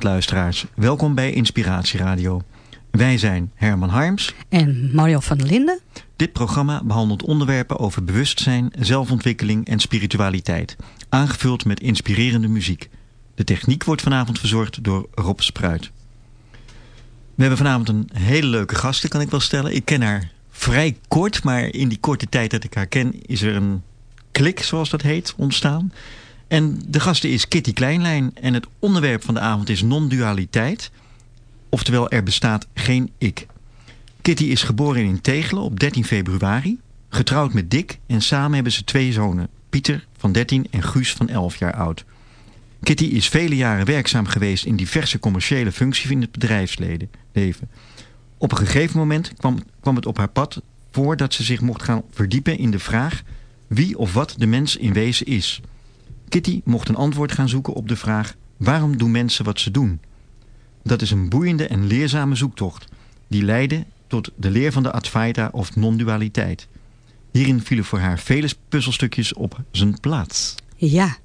Goedenavond luisteraars, welkom bij Inspiratie Radio. Wij zijn Herman Harms en Mario van der Linden. Dit programma behandelt onderwerpen over bewustzijn, zelfontwikkeling en spiritualiteit. Aangevuld met inspirerende muziek. De techniek wordt vanavond verzorgd door Rob Spruit. We hebben vanavond een hele leuke gast, kan ik wel stellen. Ik ken haar vrij kort, maar in die korte tijd dat ik haar ken... is er een klik, zoals dat heet, ontstaan... En de gasten is Kitty Kleinlijn en het onderwerp van de avond is non-dualiteit. Oftewel, er bestaat geen ik. Kitty is geboren in Tegelen op 13 februari, getrouwd met Dick en samen hebben ze twee zonen, Pieter van 13 en Guus van 11 jaar oud. Kitty is vele jaren werkzaam geweest in diverse commerciële functies in het bedrijfsleven. Op een gegeven moment kwam, kwam het op haar pad voordat ze zich mocht gaan verdiepen in de vraag wie of wat de mens in wezen is. Kitty mocht een antwoord gaan zoeken op de vraag... waarom doen mensen wat ze doen? Dat is een boeiende en leerzame zoektocht... die leidde tot de leer van de Advaita of non-dualiteit. Hierin vielen voor haar vele puzzelstukjes op zijn plaats. Ja,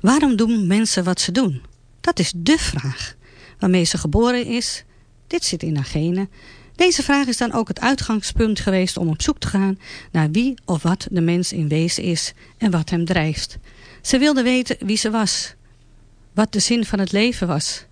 waarom doen mensen wat ze doen? Dat is dé vraag. Waarmee ze geboren is, dit zit in haar genen... Deze vraag is dan ook het uitgangspunt geweest om op zoek te gaan naar wie of wat de mens in wezen is en wat hem drijft. Ze wilde weten wie ze was. Wat de zin van het leven was.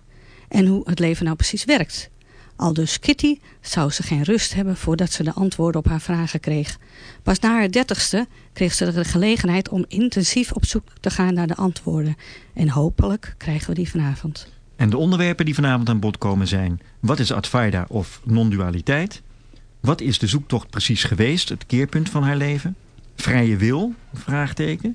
En hoe het leven nou precies werkt. Al dus Kitty zou ze geen rust hebben voordat ze de antwoorden op haar vragen kreeg. Pas na haar dertigste kreeg ze de gelegenheid om intensief op zoek te gaan naar de antwoorden. En hopelijk krijgen we die vanavond. En de onderwerpen die vanavond aan bod komen zijn... wat is Advaita of non-dualiteit? Wat is de zoektocht precies geweest, het keerpunt van haar leven? Vrije wil? Vraagteken.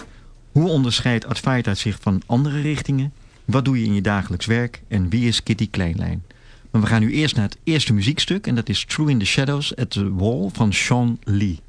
Hoe onderscheidt Advaita zich van andere richtingen? Wat doe je in je dagelijks werk? En wie is Kitty Kleinlijn? Maar we gaan nu eerst naar het eerste muziekstuk... en dat is True in the Shadows at the Wall van Sean Lee.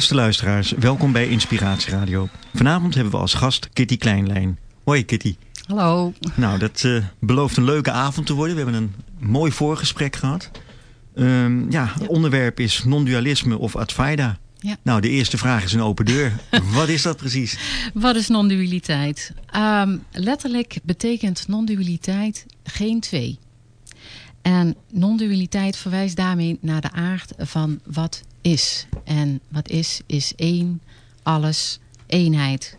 Beste luisteraars, welkom bij Inspiratieradio. Vanavond hebben we als gast Kitty Kleinlijn. Hoi Kitty. Hallo. Nou, dat eh, belooft een leuke avond te worden. We hebben een mooi voorgesprek gehad. Ehm, ja, het onderwerp is non-dualisme of Advaita. Ja. Nou, de eerste vraag is een open deur. Wat is dat precies? Wat is non-dualiteit? Ehm, letterlijk betekent non-dualiteit geen twee. En non-dualiteit verwijst daarmee naar de aard van wat is. En wat is, is één, alles, eenheid.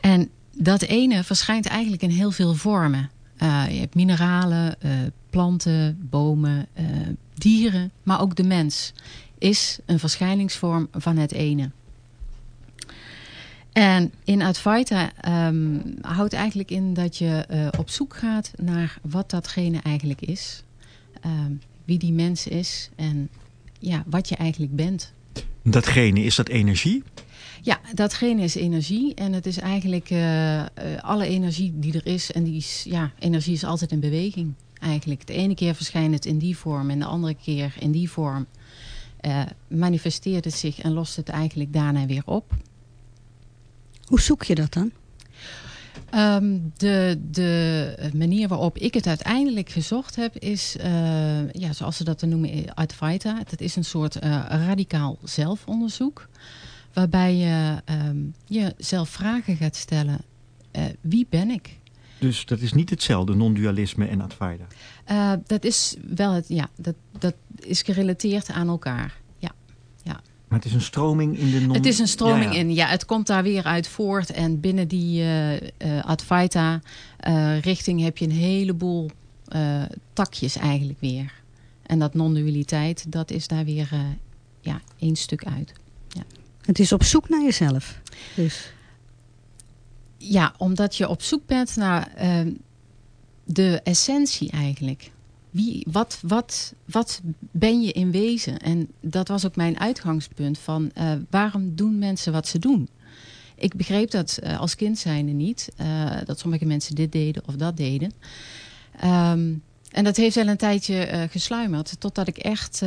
En dat ene verschijnt eigenlijk in heel veel vormen. Eh, je hebt mineralen, eh, planten, bomen, eh, dieren, maar ook de mens is een verschijningsvorm van het ene. En in Advaita ehm, houdt eigenlijk in dat je op zoek gaat naar wat datgene eigenlijk is. Ehm, wie die mens is en ja, wat je eigenlijk bent. Datgene, is dat energie? Ja, datgene is energie. En het is eigenlijk eh, eh, alle energie die er is. En die is, ja, energie is altijd in beweging eigenlijk. De ene keer verschijnt het in die vorm en de andere keer in die vorm. eh, manifesteert het zich en lost het eigenlijk daarna weer op. Hoe zoek je dat dan? Ehm, de, de manier waarop ik het uiteindelijk gezocht heb is, eh, ja, zoals ze dat dan noemen, Advaita. Dat is een soort eh, radicaal zelfonderzoek. Waarbij je ehm, jezelf vragen gaat stellen. eh, wie ben ik? Dus dat is niet hetzelfde, non-dualisme en Advaita. Eh, dat is wel het, ja, dat, dat is gerelateerd aan elkaar. Ja, ja. Maar het is een stroming in de non... Het is een stroming Ja, ja. in. Ja, het komt daar weer uit voort. En binnen die eh eh, Advaita eh, richting heb je een heleboel eh, takjes eigenlijk weer. En dat non-dualiteit, dat is daar weer eh, ja, één stuk uit. Het is op zoek naar jezelf. Dus Ja, omdat je op zoek bent naar ehm, de essentie eigenlijk. Wie, wat, wat, wat ben je in wezen? En dat was ook mijn uitgangspunt van eh, waarom doen mensen wat ze doen? Ik begreep dat eh, als kind zijnde niet. eh, dat sommige mensen dit deden of dat deden. Ehm, en dat heeft wel een tijdje gesluimerd. Totdat ik echt,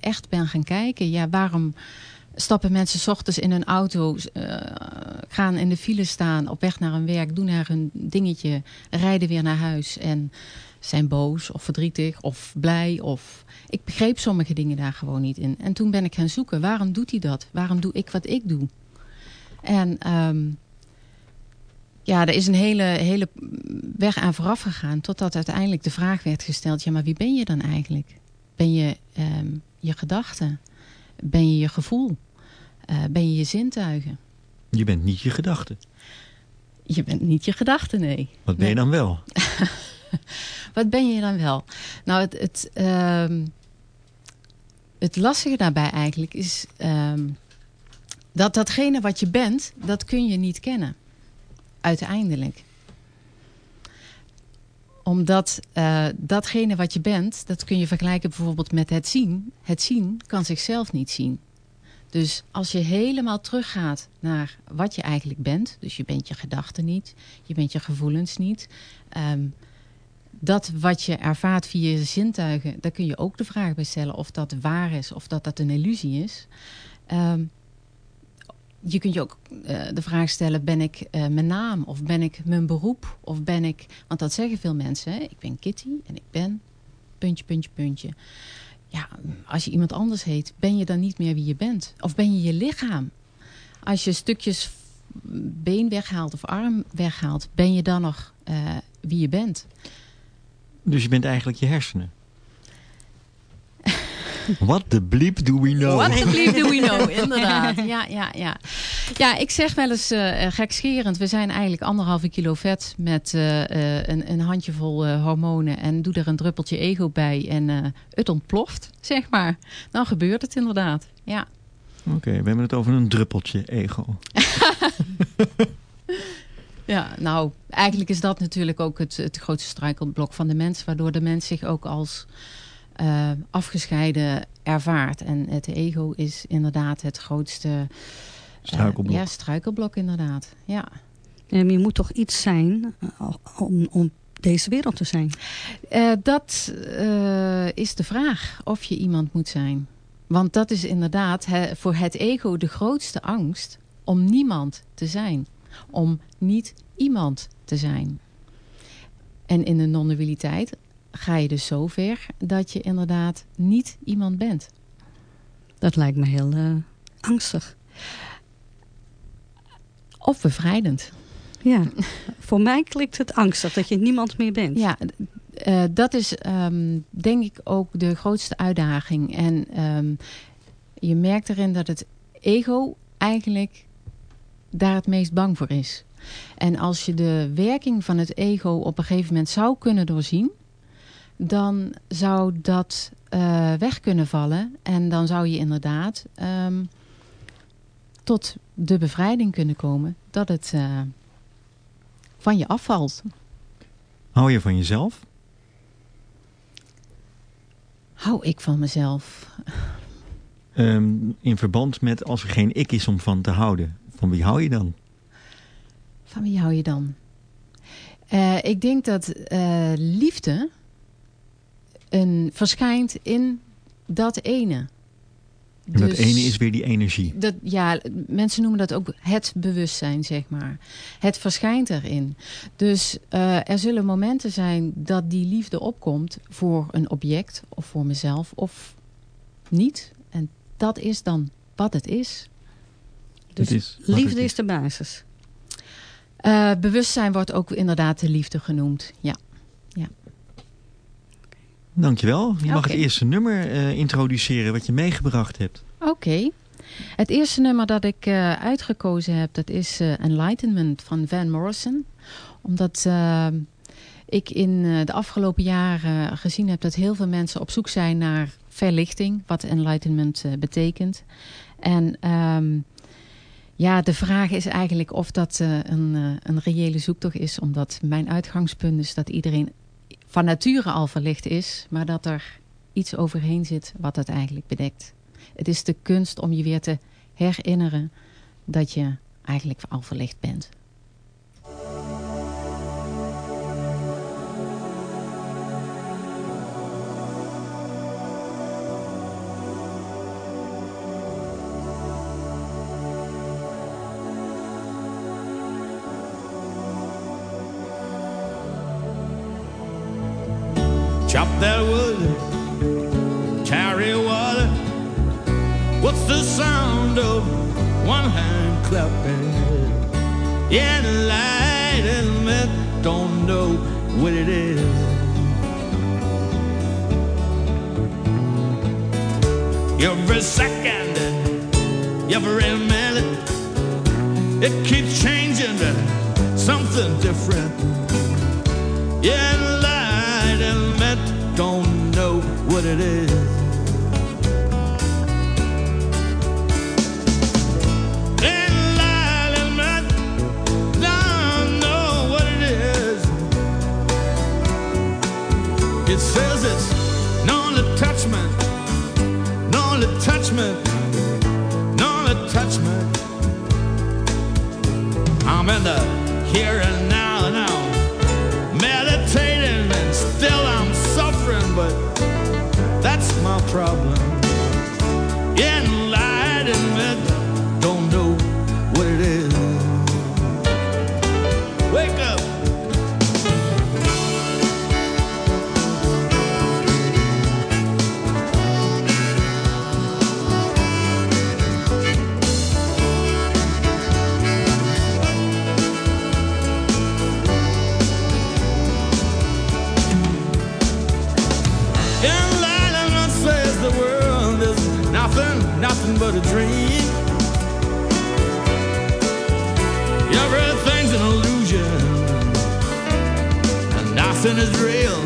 echt ben gaan kijken. Ja, waarom stappen mensen ochtends in hun auto, gaan in de file staan, op weg naar hun werk, doen daar hun dingetje, rijden weer naar huis en zijn boos of verdrietig of blij. Of... Ik begreep sommige dingen daar gewoon niet in. En toen ben ik gaan zoeken, waarom doet hij dat? Waarom doe ik wat ik doe? En ehm, ja, er is een hele, hele weg aan vooraf gegaan, totdat uiteindelijk de vraag werd gesteld, ja, maar wie ben je dan eigenlijk? Ben je ehm, je gedachten? Ben je je gevoel? Eh, ben je je zintuigen? Je bent niet je gedachte. Je bent niet je gedachten, nee. Wat ben je Nee. dan wel? Wat ben je dan wel? Nou, het, het, ehm, het lastige daarbij eigenlijk is ehm, dat datgene wat je bent, dat kun je niet kennen. Uiteindelijk. Omdat eh, datgene wat je bent, dat kun je vergelijken bijvoorbeeld met het zien. Het zien kan zichzelf niet zien. Dus als je helemaal teruggaat naar wat je eigenlijk bent, dus je bent je gedachten niet, je bent je gevoelens niet, ehm, dat wat je ervaart via je zintuigen, daar kun je ook de vraag bij stellen of dat waar is of dat dat een illusie is. Ehm, je kunt je ook eh, de vraag stellen, ben ik eh, mijn naam of ben ik mijn beroep? Of ben ik, want dat zeggen veel mensen, hè? ik ben Kitty en ik ben puntje, puntje, puntje. Ja, als je iemand anders heet, ben je dan niet meer wie je bent? Of ben je je lichaam? Als je stukjes been weghaalt of arm weghaalt, ben je dan nog eh, wie je bent? Dus je bent eigenlijk je hersenen. What the bleep do we know? What the bleep do we know, inderdaad. Ja, ja, ja. ja ik zeg wel eens eh gekscherend, we zijn eigenlijk anderhalve kilo vet met eh, eh, een, een handjevol eh, hormonen en doe er een druppeltje ego bij en eh, het ontploft, zeg maar. Dan gebeurt het inderdaad, ja. Oké, we hebben het over een druppeltje ego. Ja, nou, eigenlijk is dat natuurlijk ook het, het grootste struikelblok van de mens, waardoor de mens zich ook als eh, afgescheiden ervaart. En het ego is inderdaad het grootste eh, Struikelblok. ja, struikelblok, inderdaad. Ja. En je moet toch iets zijn eh, om, om deze wereld te zijn. Eh, dat eh, is de vraag of je iemand moet zijn. Want dat is inderdaad hè, voor het ego de grootste angst om niemand te zijn. Om niet iemand te zijn. En in de non-dualiteit ga je dus zover dat je inderdaad niet iemand bent. Dat lijkt me heel eh, angstig. Of bevrijdend. Ja, voor mij klinkt het angstig dat je niemand meer bent. Ja, eh, dat is ehm, denk ik ook de grootste uitdaging. En ehm, je merkt erin dat het ego eigenlijk daar het meest bang voor is. En als je de werking van het ego op een gegeven moment zou kunnen doorzien, dan zou dat eh, weg kunnen vallen. En dan zou je inderdaad ehm, tot de bevrijding kunnen komen dat het eh, van je afvalt. Hou je van jezelf? Hou ik van mezelf? Ehm, in verband met als er geen ik is om van te houden. Van wie hou je dan? Van wie hou je dan? Eh, ik denk dat eh, liefde een, verschijnt in dat ene. En dat Dus- ene is weer die energie. Dat, ja, mensen noemen dat ook het bewustzijn, zeg maar. Het verschijnt erin. Dus eh, er zullen momenten zijn dat die liefde opkomt voor een object of voor mezelf of niet. En dat is dan wat het is. Dus is liefde is de basis. Eh, bewustzijn wordt ook inderdaad de liefde genoemd. Ja. Dankjewel. Je mag het eerste nummer eh, introduceren wat je meegebracht hebt. Oké. Het eerste nummer dat ik eh, uitgekozen heb, dat is eh, Enlightenment van Van Morrison. Omdat ik in eh, de afgelopen jaren gezien heb dat heel veel mensen op zoek zijn naar verlichting, wat enlightenment eh, betekent. En ehm, ja, de vraag is eigenlijk of dat eh, een, eh, een reële zoektocht is. Omdat mijn uitgangspunt is dat iedereen van nature al verlicht is, maar dat er iets overheen zit wat het eigenlijk bedekt. Het is de kunst om je weer te herinneren dat je eigenlijk al verlicht bent. Enlightenment, don't know what it is. Every second, every minute, it keeps changing to something different. Enlightenment, don't know what it is. It says it's non-attachment, non-attachment, non-attachment. I'm in the here and now now, meditating, and still I'm suffering, but that's my problem. Is real.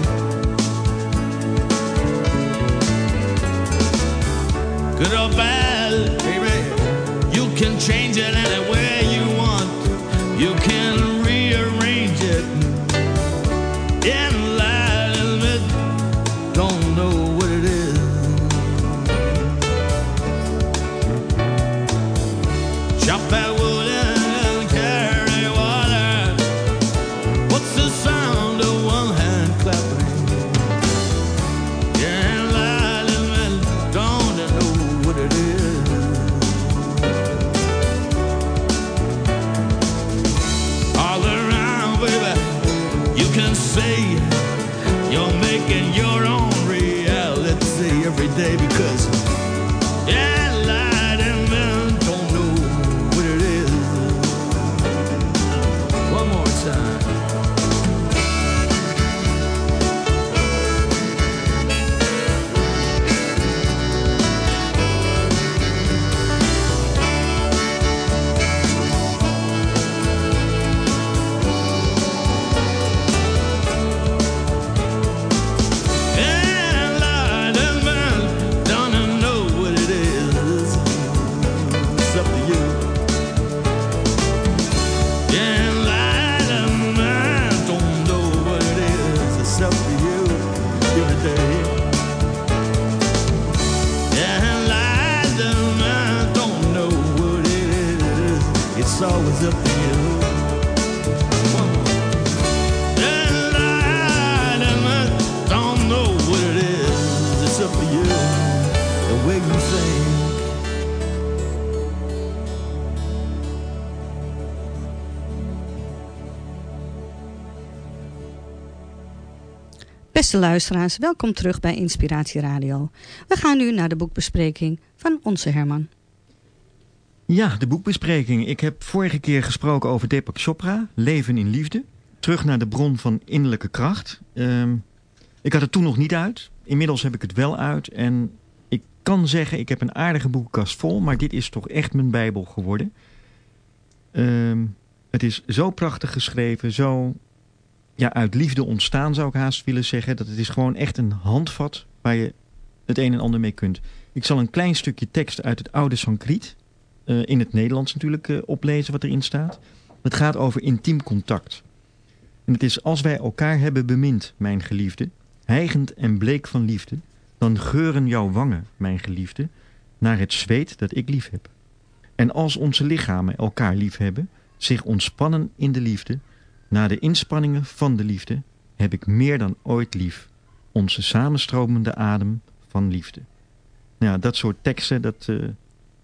Luisteraars, welkom terug bij Inspiratie Radio. We gaan nu naar de boekbespreking van onze Herman. Ja, de boekbespreking. Ik heb vorige keer gesproken over Deepak Chopra, Leven in Liefde. Terug naar de bron van innerlijke kracht. Ehm, ik had het toen nog niet uit. Inmiddels heb ik het wel uit. En ik kan zeggen, ik heb een aardige boekenkast vol. Maar dit is toch echt mijn bijbel geworden. Ehm, het is zo prachtig geschreven. Zo ja, uit liefde ontstaan zou ik haast willen zeggen. Dat het is gewoon echt een handvat waar je het een en ander mee kunt. Ik zal een klein stukje tekst uit het oude Sanskriet, eh, in het Nederlands natuurlijk, eh, oplezen wat erin staat. Het gaat over intiem contact. En het is als wij elkaar hebben bemind, mijn geliefde, hijgend en bleek van liefde, dan geuren jouw wangen, mijn geliefde, naar het zweet dat ik lief heb. En als onze lichamen elkaar lief hebben, zich ontspannen in de liefde, na de inspanningen van de liefde, heb ik meer dan ooit lief, onze samenstromende adem van liefde. Nou, dat soort teksten, dat, eh,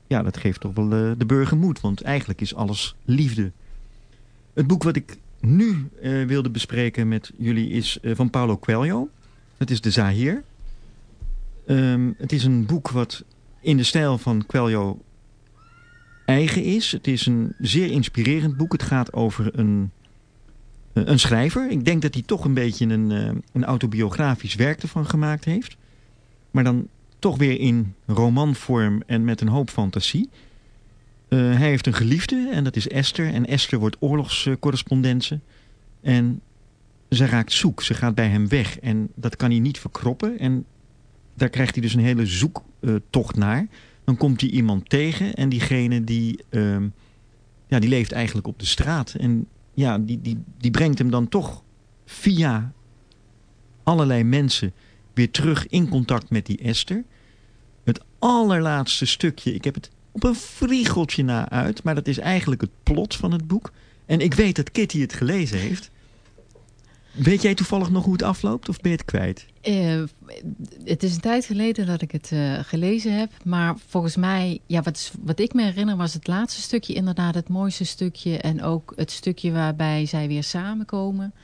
ja, dat geeft toch wel eh, de burger moed, want eigenlijk is alles liefde. Het boek wat ik nu eh, wilde bespreken met jullie is van Paulo Coelho. Dat is De Zahir. Ehm, het is een boek wat in de stijl van Coelho eigen is. Het is een zeer inspirerend boek. Het gaat over een, een schrijver. Ik denk dat hij toch een beetje een, eh, een autobiografisch werk ervan gemaakt heeft. Maar dan toch weer in romanvorm en met een hoop fantasie. Eh, hij heeft een geliefde en dat is Esther. En Esther wordt oorlogscorrespondence. En ze raakt zoek. Ze gaat bij hem weg. En dat kan hij niet verkroppen. En daar krijgt hij dus een hele zoektocht naar. Dan komt hij iemand tegen. En diegene die, ehm, ja, die leeft eigenlijk op de straat. En ja, die, die, die brengt hem dan toch via allerlei mensen weer terug in contact met die Esther. Het allerlaatste stukje, ik heb het op een vriegeltje na uit, maar dat is eigenlijk het plot van het boek. En ik weet dat Kitty het gelezen heeft. Weet jij toevallig nog hoe het afloopt of ben je het kwijt? Eh, het is een tijd geleden dat ik het eh, gelezen heb. Maar volgens mij, ja, wat, wat ik me herinner was het laatste stukje inderdaad het mooiste stukje. En ook het stukje waarbij zij weer samenkomen.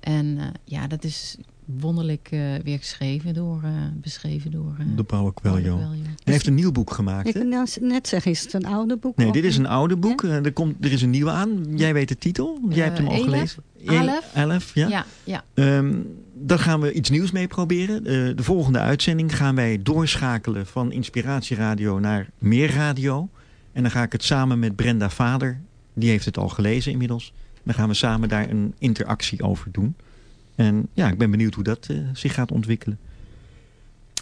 En eh, ja, dat is wonderlijk eh, weer geschreven door, eh, beschreven door... eh, De Paulo Coelho. Hij heeft een nieuw boek gemaakt. Ik hè? kan net zeggen, is het een oude boek? Nee, dit is een oude boek. Er, komt, er is een nieuwe aan. Jij weet de titel. Jij hebt hem al Elef? gelezen. Alef? Elef, ja. Ja, ja. Ehm, daar gaan we iets nieuws mee proberen. Eh, de volgende uitzending gaan wij doorschakelen van Inspiratieradio naar Meer Radio. En dan ga ik het samen met Brenda Vader, die heeft het al gelezen inmiddels. Dan gaan we samen daar een interactie over doen. En ja, ik ben benieuwd hoe dat eh, zich gaat ontwikkelen.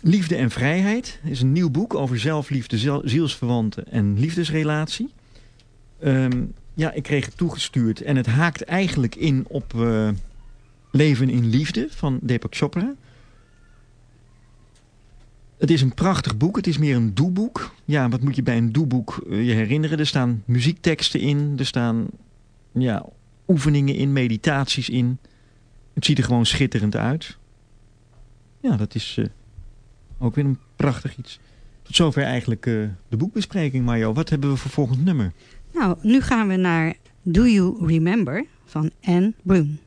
Liefde en Vrijheid is een nieuw boek over zelfliefde, zel- zielsverwanten en liefdesrelatie. Ehm, ja, ik kreeg het toegestuurd en het haakt eigenlijk in op eh, Leven in Liefde van Deepak Chopra. Het is een prachtig boek. Het is meer een doeboek. Ja, wat moet je bij een doeboek eh, je herinneren? Er staan muziekteksten in. Er staan ja, oefeningen in, meditaties in. Het ziet er gewoon schitterend uit. Ja, dat is eh, ook weer een prachtig iets. Tot zover eigenlijk eh, de boekbespreking, Mario. Wat hebben we voor volgend nummer? Nou, nu gaan we naar Do You Remember van Anne Brun.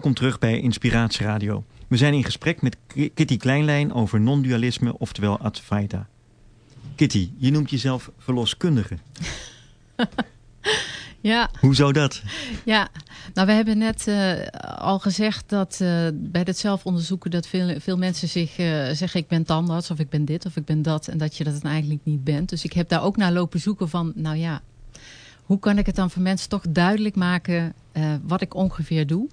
Welkom terug bij Inspiratie Radio. We zijn in gesprek met Kitty Kleinlijn over non-dualisme, oftewel Advaita. Kitty, je noemt jezelf verloskundige. Ja, Hoezo dat? ja, nou we hebben net eh, al gezegd dat eh, bij het zelfonderzoeken dat veel, veel mensen zich eh, zeggen ik ben tandarts of ik ben dit of ik ben dat en dat je dat dan eigenlijk niet bent. Dus ik heb daar ook naar lopen zoeken van nou ja, hoe kan ik het dan voor mensen toch duidelijk maken wat ik ongeveer doe.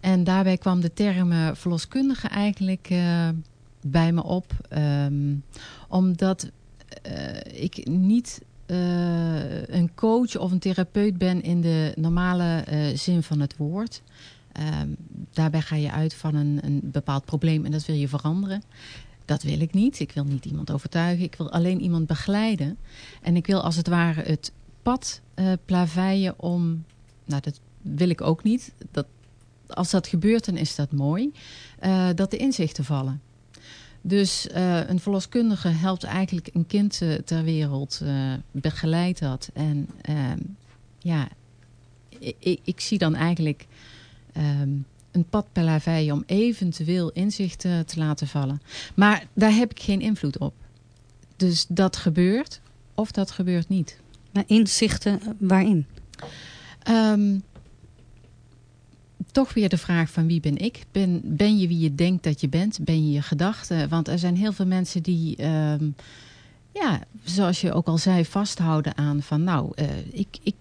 En daarbij kwam de term eh, verloskundige eigenlijk eh, bij me op. ehm, omdat eh, ik niet een coach of een therapeut ben in de normale zin van het woord. Ehm, daarbij ga je uit van een, een bepaald probleem en dat wil je veranderen. Dat wil ik niet. Ik wil niet iemand overtuigen. Ik wil alleen iemand begeleiden. En ik wil als het ware het pad plaveien om... Nou, dat wil ik ook niet. Dat, als dat gebeurt, dan is dat mooi. eh, dat de inzichten vallen. Dus eh, een verloskundige helpt eigenlijk een kind eh, ter wereld, begeleidt dat. En ehm, ja, ik, ik, zie dan eigenlijk ehm, een pad plaveien om eventueel inzichten te laten vallen. Maar daar heb ik geen invloed op. Dus dat gebeurt of dat gebeurt niet. Maar inzichten waarin? Ehm, toch weer de vraag van wie ben ik? Ben, ben je wie je denkt dat je bent? Ben je je gedachten? Want er zijn heel veel mensen die, ehm, ja, zoals je ook al zei, vasthouden aan van nou, eh, ik, ik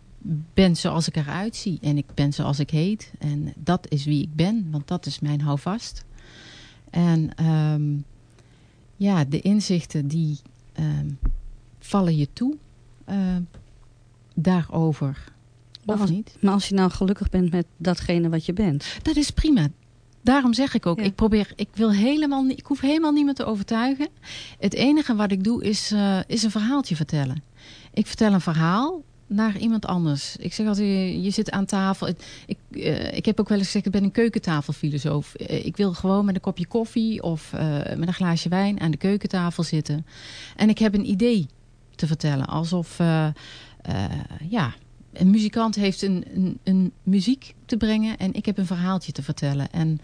ben zoals ik eruit zie en ik ben zoals ik heet. En dat is wie ik ben, want dat is mijn houvast. En ehm, ja, de inzichten die ehm, vallen je toe eh, daarover. Maar Of als, niet? maar als je nou gelukkig bent met datgene wat je bent. Dat is prima. Daarom zeg ik ook, Ja. ik probeer, ik wil helemaal niet, ik hoef helemaal niemand te overtuigen. Het enige wat ik doe is, eh, is een verhaaltje vertellen. Ik vertel een verhaal naar iemand anders. Ik zeg altijd, je, je zit aan tafel. Ik, eh, ik heb ook wel eens gezegd, ik ben een keukentafelfilosoof. Eh, ik wil gewoon met een kopje koffie of met een glaasje wijn aan de keukentafel zitten. En ik heb een idee te vertellen. Alsof, ja, een muzikant heeft een, een, een muziek te brengen en ik heb een verhaaltje te vertellen. En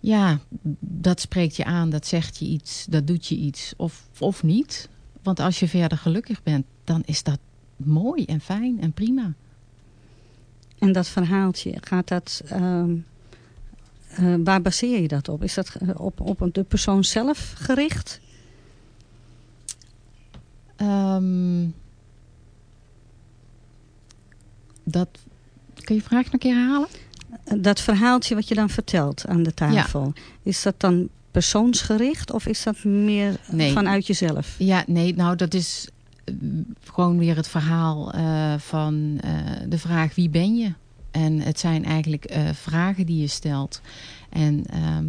ja, dat spreekt je aan, dat zegt je iets, dat doet je iets of, of niet. Want als je verder gelukkig bent, dan is dat mooi en fijn en prima. En dat verhaaltje, gaat dat, ehm, eh, waar baseer je dat op? Is dat op, op de persoon zelf gericht? Ehm, dat, kun je je vraag nog een keer herhalen? Dat verhaaltje wat je dan vertelt aan de tafel. Is dat dan persoonsgericht of is dat meer eh, Nee. vanuit jezelf? Ja, nee, nou dat is eh, gewoon weer het verhaal eh, van de vraag wie ben je? En het zijn eigenlijk vragen die je stelt. En ehm,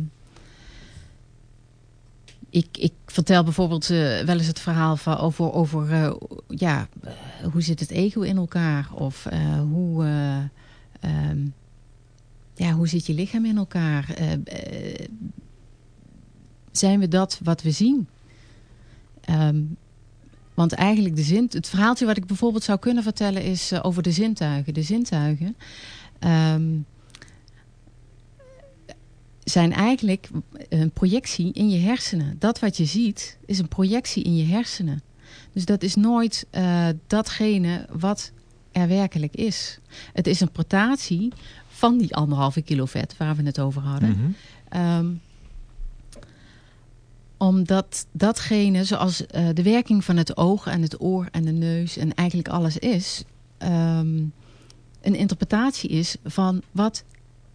ik, ik vertel bijvoorbeeld eh, wel eens het verhaal van over, over eh, ja, eh, hoe zit het ego in elkaar? Of hoe, eh, ehm, ja, hoe zit je lichaam in elkaar? Zijn we dat wat we zien? Ehm, want eigenlijk de zin, het verhaaltje wat ik bijvoorbeeld zou kunnen vertellen is over de zintuigen. De zintuigen ehm, zijn eigenlijk een projectie in je hersenen. Dat wat je ziet is een projectie in je hersenen. Dus dat is nooit eh, datgene wat er werkelijk is. Het is een interpretatie van die anderhalve kilo vet waar we het over hadden. Mhm. Ehm, omdat datgene, zoals eh, de werking van het oog en het oor en de neus en eigenlijk alles is, ehm, een interpretatie is van wat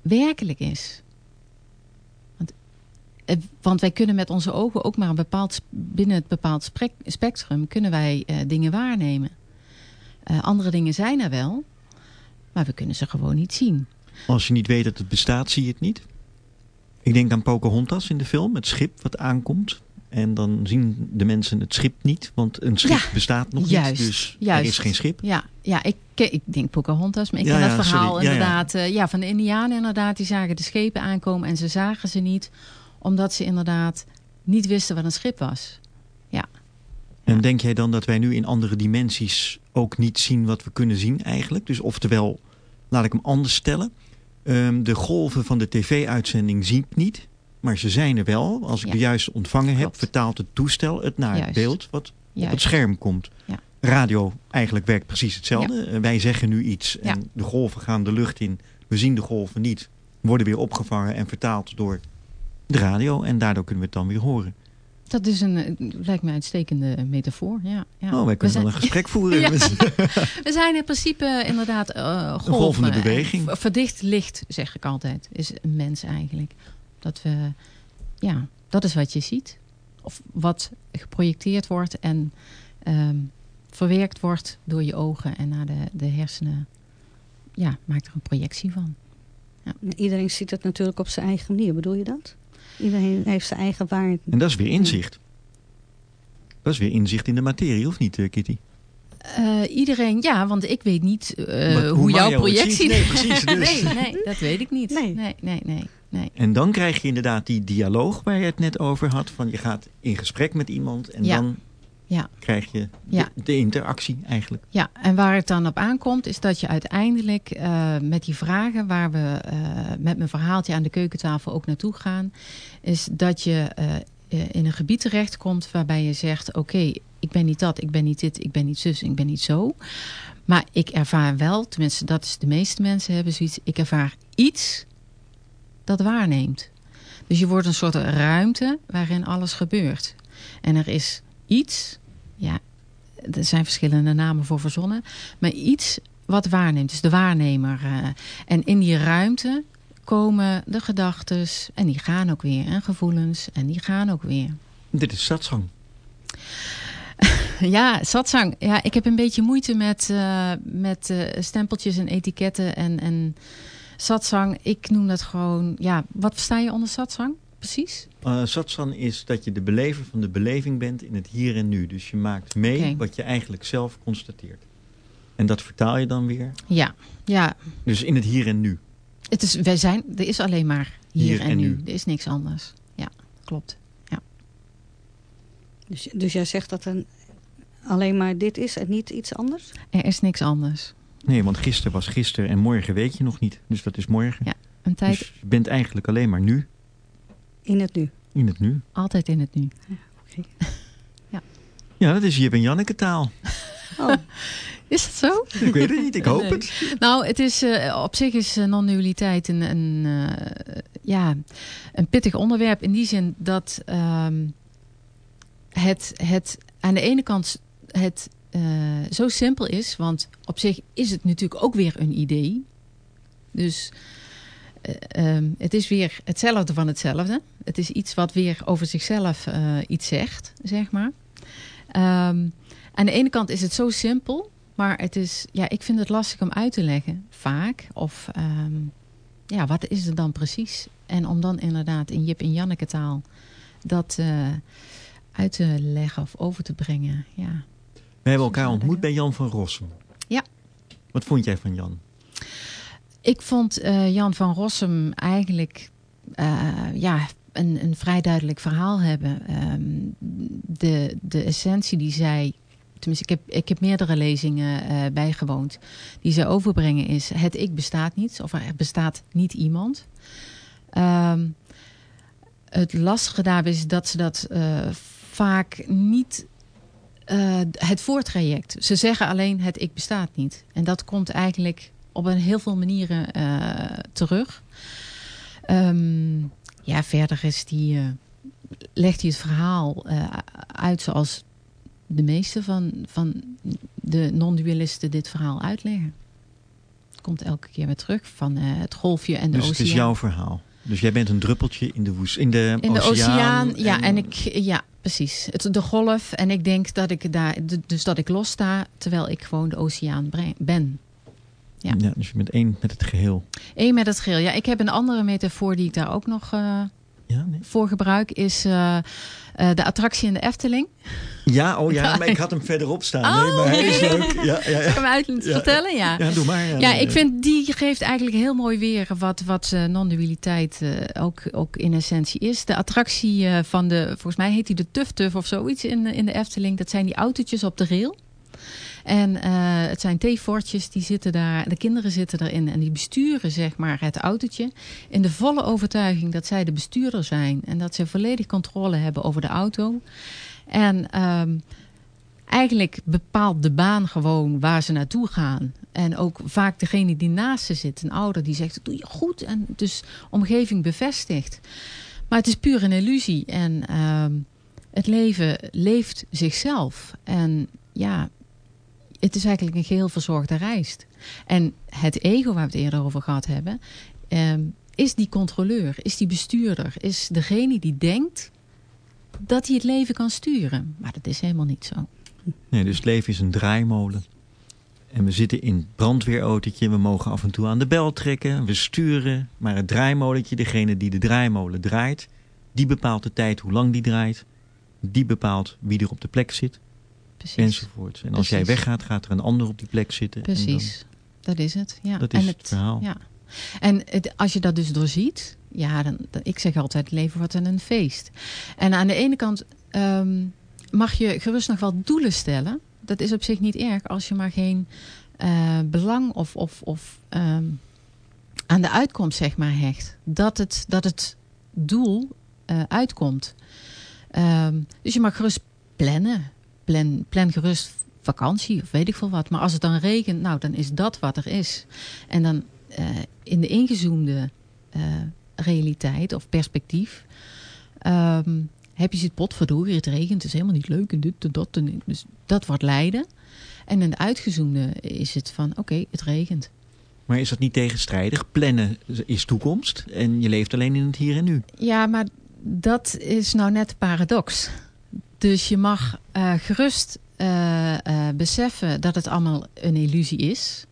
werkelijk is. Want, eh, want wij kunnen met onze ogen ook maar een bepaald, binnen het bepaald sprek- spectrum kunnen wij eh, dingen waarnemen. Eh, andere dingen zijn er wel, maar we kunnen ze gewoon niet zien. Als je niet weet dat het bestaat, zie je het niet. Ik denk aan Pocahontas in de film, het schip wat aankomt. En dan zien de mensen het schip niet, want een schip Ja, bestaat nog juist, niet. Dus er is geen schip. Ja, ja ik, ik denk Pocahontas, maar ik Ja, ken ja, dat verhaal sorry. Inderdaad. Ja, van de Indianen inderdaad. Die zagen de schepen aankomen en ze zagen ze niet. Omdat ze inderdaad niet wisten wat een schip was. En denk jij dan dat wij nu in andere dimensies ook niet zien wat we kunnen zien eigenlijk? Dus oftewel, laat ik hem anders stellen. Ehm, de golven van de tv-uitzending zie ik niet. Maar ze zijn er wel. Als ik Ja. de juiste ontvangen heb, vertaalt het toestel het naar het beeld wat op het scherm komt. Ja. Radio eigenlijk werkt precies hetzelfde. Eh, Wij zeggen nu iets en Ja. de golven gaan de lucht in. We zien de golven niet. Worden weer opgevangen en vertaald door de radio. En daardoor kunnen we het dan weer horen. Dat is een, eh, lijkt me een uitstekende metafoor. Ja, ja. Oh, wij we, kunnen zijn, wel een gesprek voeren. Ja. met- we zijn in principe inderdaad eh golven. golvende En beweging. Verdicht licht, zeg ik altijd. Is een mens eigenlijk. Dat we, ja, dat is wat je ziet. Of wat geprojecteerd wordt. En ehm, verwerkt wordt door je ogen en naar de, de hersenen. Ja, maak er een projectie van. Iedereen ziet het natuurlijk op zijn eigen manier. Bedoel je dat? Iedereen heeft zijn eigen waarde. En dat is weer inzicht. Dat is weer inzicht in de materie, of niet, eh, Kitty? Eh, iedereen, ja, want ik weet niet eh, Maar hoe, hoe jouw projectie... nee, precies, dus. nee, nee, dat weet ik niet. Nee. nee, nee, nee. nee. En dan krijg je inderdaad die dialoog waar je het net over had. Van je gaat in gesprek met iemand en Ja. dan Ja. krijg je de, Ja. de interactie eigenlijk. Ja, en waar het dan op aankomt is dat je uiteindelijk eh, met die vragen waar we eh, met mijn verhaaltje aan de keukentafel ook naartoe gaan, is dat je eh, in een gebied terechtkomt waarbij je zegt, oké, ik ben niet dat, ik ben niet dit, ik ben niet zus, ik ben niet zo. Maar ik ervaar wel, tenminste dat is de meeste mensen hebben zoiets, ik ervaar iets dat waarneemt. Dus je wordt een soort ruimte waarin alles gebeurt. En er is iets, ja, er zijn verschillende namen voor verzonnen, maar iets wat waarneemt, dus de waarnemer. eh. en in die ruimte komen de gedachtes en die gaan ook weer. En gevoelens en die gaan ook weer. Dit is satsang. Ja, satsang. Ja, ik heb een beetje moeite met, eh, met eh, stempeltjes en etiketten en, en satsang. Ik noem dat gewoon, ja, wat versta je onder satsang? Precies? Eh satsang is dat je de belever van de beleving bent in het hier en nu. Dus je maakt mee wat je eigenlijk zelf constateert. En dat vertaal je dan weer. Ja, ja. Dus in het hier en nu. Het is, wij zijn, er is alleen maar hier, Hier en, en nu. nu. Er is niks anders. Ja, klopt. Dus, dus jij zegt dat er alleen maar dit is en niet iets anders? Er is niks anders. Nee, want gisteren was gisteren en morgen weet je nog niet. Dus dat is morgen. Ja, Een tijd Dus je bent eigenlijk alleen maar nu. In het nu. In het nu. altijd in het nu. Oké. Ja, dat is Jip en Janneke taal. Oh, Is dat zo? Ik weet het niet, ik hoop Nee. het. Nou, het is, eh, op zich is eh, non-dualiteit een, een, eh, ja, een pittig onderwerp. In die zin dat ehm, het, het aan de ene kant het eh, zo simpel is. Want op zich is het natuurlijk ook weer een idee. Dus eh, ehm, het is weer hetzelfde van hetzelfde. Het is iets wat weer over zichzelf eh, iets zegt, zeg maar. Ehm, aan de ene kant is het zo simpel. Maar het is, ja, ik vind het lastig om uit te leggen, vaak. Of ehm, ja, wat is het dan precies? En om dan inderdaad in Jip en Janneke taal dat eh, uit te leggen of over te brengen. Ja. We hebben elkaar ontmoet bij Jan van Rossum. Ja. Wat vond jij van Jan? Ik vond eh, Jan van Rossum eigenlijk eh, ja, een, een vrij duidelijk verhaal hebben. Ehm, de, de essentie die zij, tenminste ik heb, ik heb meerdere lezingen eh, bijgewoond, die zij overbrengen is het ik bestaat niet of er bestaat niet iemand. Ehm, het lastige daarbij is dat ze dat vaak niet het voortraject. Ze zeggen alleen het ik bestaat niet. En dat komt eigenlijk op een heel veel manieren eh, terug. Ehm, ja, verder is die, eh, legt hij het verhaal eh, uit zoals de meeste van, van de non-dualisten dit verhaal uitleggen. Het komt elke keer weer terug van het golfje en de dus het is oceaan. jouw verhaal. Dus jij bent een druppeltje in de, woest, in de, In de oceaan, ja, en- en ik, ja, precies. Het, de golf en ik denk dat ik daar, dus dat ik lossta, terwijl ik gewoon de oceaan ben. Ja. Ja. dus je bent één met het geheel. Eén met het geel. Ja, ik heb een andere metafoor die ik daar ook nog eh, Ja, nee. voor gebruik, is eh, eh, de attractie in de Efteling. ja, oh ja, Ja. maar ik had hem verderop staan. Oh, nee, maar hij is leuk. Ja, ja, Zal ik ja. hem uit Ja. vertellen? Ja. ja, doe maar. Ja, Ja, ik vind die geeft eigenlijk heel mooi weer wat, wat non-dualiteit ook, ook in essentie is. De attractie van de, volgens mij heet die de Tuf Tuf of zoiets in, in de Efteling. Dat zijn die autootjes op de rail. En eh, het zijn theefortjes, die zitten daar, de kinderen zitten erin en die besturen zeg maar het autootje. In de volle overtuiging dat zij de bestuurder zijn en dat ze volledig controle hebben over de auto. En ehm, eigenlijk bepaalt de baan gewoon waar ze naartoe gaan. En ook vaak degene die naast ze zit, een ouder, die zegt, dat doe je goed. En dus omgeving bevestigt. Maar het is puur een illusie. En ehm, het leven leeft zichzelf. En ja, het is eigenlijk een geheel verzorgde reis. En het ego waar we het eerder over gehad hebben... ehm, is die controleur, is die bestuurder, is degene die denkt dat hij het leven kan sturen. Maar dat is helemaal niet zo. Nee, dus het leven is een draaimolen. En we zitten in het brandweerautootje. We mogen af en toe aan de bel trekken. We sturen. Maar het draaimolentje, degene die de draaimolen draait... die bepaalt de tijd hoe lang die draait. Die bepaalt wie er op de plek zit. Precies. Enzovoort. En als jij weggaat, gaat er een ander op die plek zitten. En Precies. Dat is het. Ja. Dat is en het verhaal. Ja. En het, als je dat dus doorziet, ja, dan, dan- ik zeg altijd: het leven wordt een feest. En aan de ene kant ehm, mag je gerust nog wel doelen stellen. Dat is op zich niet erg als je maar geen eh, belang of, of, of ehm, aan de uitkomst zeg maar hecht. Dat het, dat het doel eh, uitkomt. Ehm, dus je mag gerust plannen. Plan, plan gerust vakantie of weet ik veel wat. Maar als het dan regent, nou dan is dat wat er is. En dan eh, in de ingezoomde eh, realiteit of perspectief... ehm, heb je zit potverdorie, het regent, het is helemaal niet leuk en dit en dat. En, dus dat wordt lijden. En in de uitgezoomde is het van, oké, het regent. Maar is dat niet tegenstrijdig? Plannen is toekomst. En je leeft alleen in het hier en nu. Ja, maar dat is nou net de paradox. Dus je mag eh, gerust eh, eh, beseffen dat het allemaal een illusie is.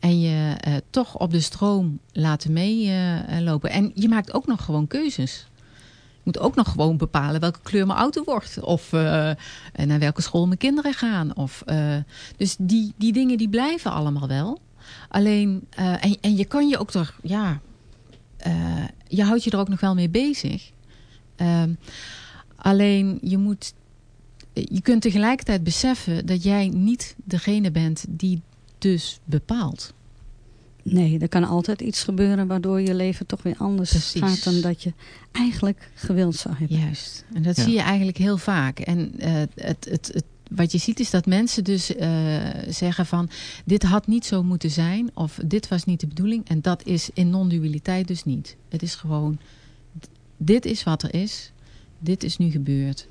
En je toch op de stroom laten meelopen. en je maakt ook nog gewoon keuzes. Je moet ook nog gewoon bepalen welke kleur mijn auto wordt. Of naar welke school mijn kinderen gaan. Of, dus die, die dingen die blijven allemaal wel. Alleen, en, en je kan je ook toch, ja, je houdt je er ook nog wel mee bezig. Ehm, alleen je moet, je kunt tegelijkertijd beseffen dat jij niet degene bent die dus bepaalt. Nee, er kan altijd iets gebeuren waardoor je leven toch weer anders Precies. gaat dan dat je eigenlijk gewild zou hebben. Juist. En dat Ja. zie je eigenlijk heel vaak. En eh, het, het, het, wat je ziet is dat mensen dus eh, zeggen van... dit had niet zo moeten zijn of dit was niet de bedoeling. En dat is in non-dualiteit dus niet. Het is gewoon, dit is wat er is. Dit is nu gebeurd.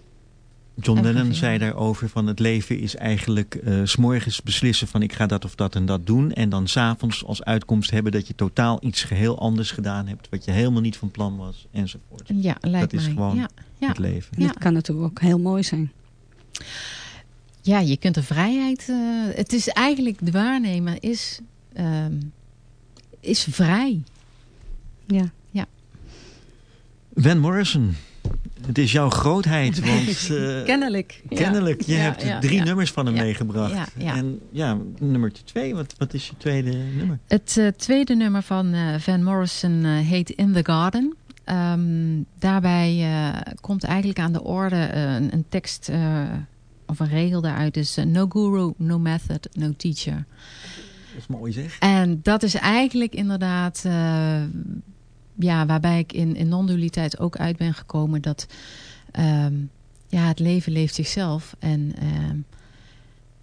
John En Lennon zei daarover van het leven is eigenlijk eh, s s'morgens beslissen van ik ga dat of dat en dat doen. En dan s'avonds als uitkomst hebben dat je totaal iets geheel anders gedaan hebt. Wat je helemaal niet van plan was enzovoort. Ja, lijkt Dat is mij. gewoon ja. Ja. Het leven. Ja. Dat kan natuurlijk ook heel mooi zijn. ja, je kunt er vrijheid... eh, het is eigenlijk, de waarnemer is, ehm, is vrij. Ja. Van Morrison, het is jouw grootheid. Want eh, Kennelijk. Kennelijk, je Ja, hebt ja, drie ja. nummers van hem meegebracht. En ja, nummertje twee, wat, wat is je tweede nummer? Het eh, tweede nummer van eh, Van Morrison heet In the Garden. Ehm, daarbij komt eigenlijk aan de orde een, een tekst of een regel daaruit. Dus no guru, no method, no teacher. Dat is mooi zeg. En dat is eigenlijk inderdaad ja, waarbij ik in, in non-dualiteit ook uit ben gekomen. Dat ehm, ja, het leven leeft zichzelf. En ehm,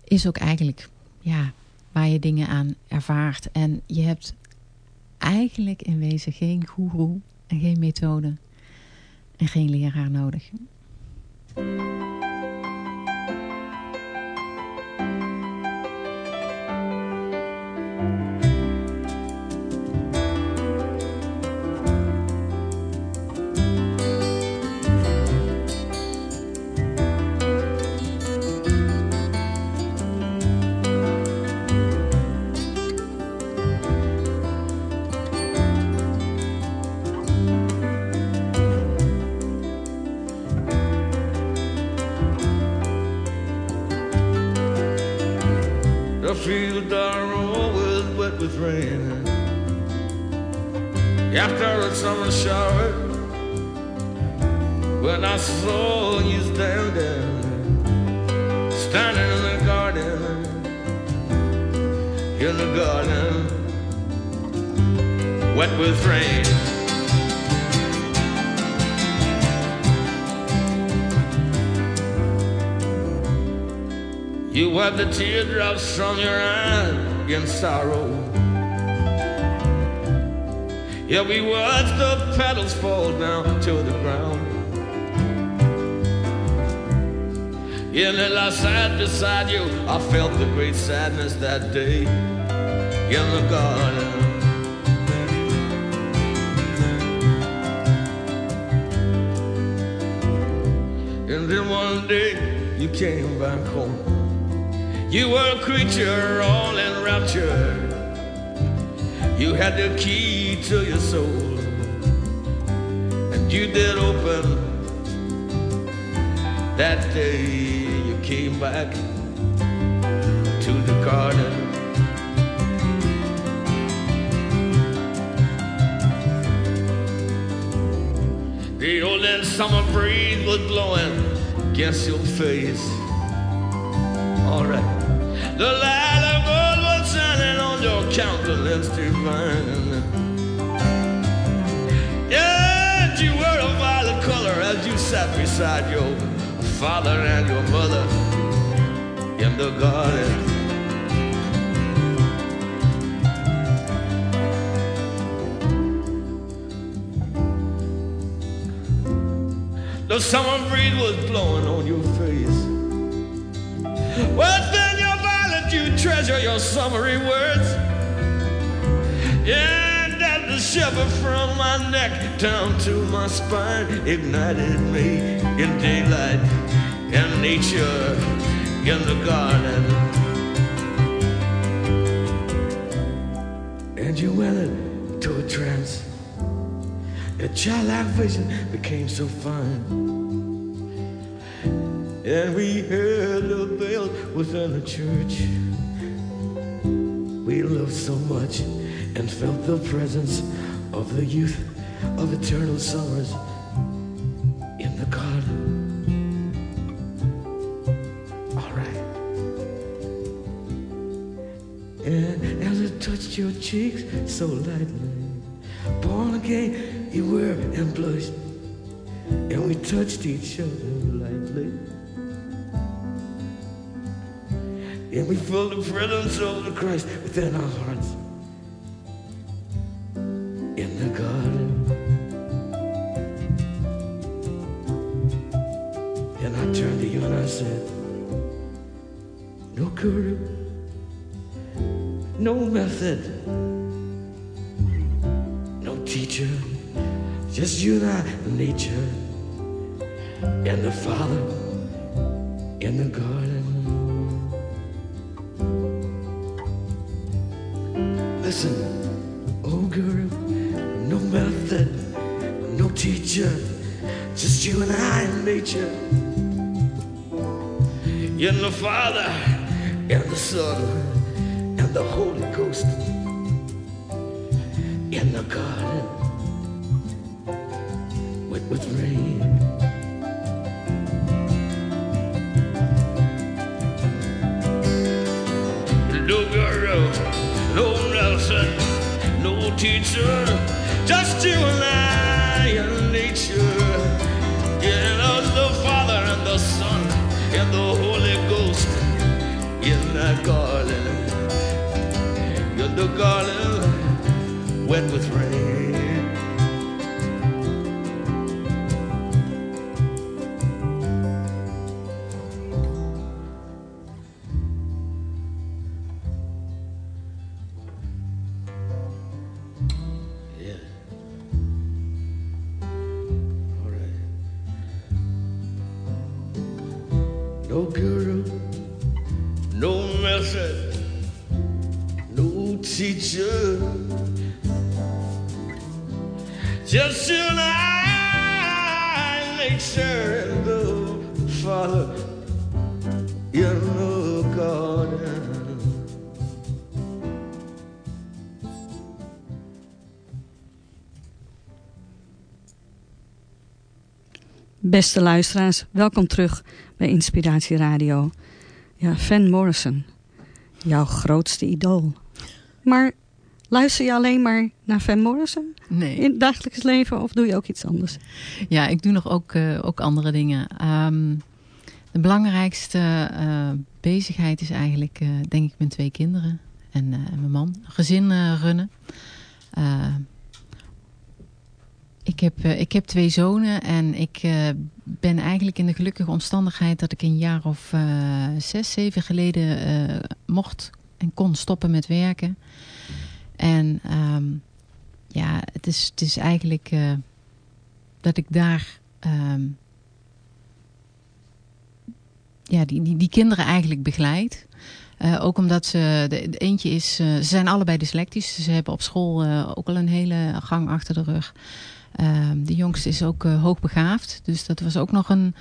is ook eigenlijk ja, waar je dingen aan ervaart. En je hebt eigenlijk in wezen geen goeroe en geen methode. En geen leraar nodig. The field are always wet with rain. After a summer shower, when I saw you standing, standing in the garden, in the garden, wet with rain. You wipe the teardrops from your eyes against sorrow. Yeah, we watched the petals fall down to the ground. Yeah, and I sat beside you. I felt the great sadness that day in the garden. And then one day you came back home. You were a creature all in rapture. You had the key to your soul, and you did open that day you came back to the garden. The old and summer breeze was blowing against your face. All right. The light of gold was shining on your countenance divine. Yeah, you were a violet color as you sat beside your father and your mother in the garden. The summer breeze was blowing on your face. You treasure your summery words. And that the shiver from my neck down to my spine ignited me in daylight and nature in the garden. And you went into a trance. Your childlike vision became so fine. And we heard the bells within the church. We loved so much and felt the presence of the youth of eternal summers in the garden. All right. And as it touched your cheeks so lightly, born again you were and blushed, and we touched each other lightly. And we feel the presence of the Christ within our hearts. In the garden. And I turned to you and I said, No guru, no method, no teacher, just you and I, nature, and the Father Listen, oh girl, no method, no teacher, just you and I in nature. In the Father and the Son and the Holy Ghost Beste luisteraars, welkom terug bij Inspiratie Radio. Ja, Van Morrison, jouw grootste idool. Maar luister je alleen maar naar Van Morrison Nee. in het dagelijks leven of doe je ook iets anders? Ja, ik doe nog ook, eh, ook andere dingen. Ehm, de belangrijkste eh, bezigheid is eigenlijk, eh, denk ik, mijn twee kinderen en, mijn man. Gezin runnen. Ik, heb, eh, ik heb twee zonen en ik eh, ben eigenlijk in de gelukkige omstandigheid dat ik een jaar of eh, zes, zeven geleden mocht en kon stoppen met werken. En ehm, ja, het is, het is eigenlijk dat ik daar ehm, ja, die, die, die kinderen eigenlijk begeleidt. Eh, ook omdat ze, de, eentje is, ze zijn allebei dyslectisch. Ze hebben op school ook al een hele gang achter de rug. Ehm, de jongste is ook eh, hoogbegaafd. Dus dat was ook nog een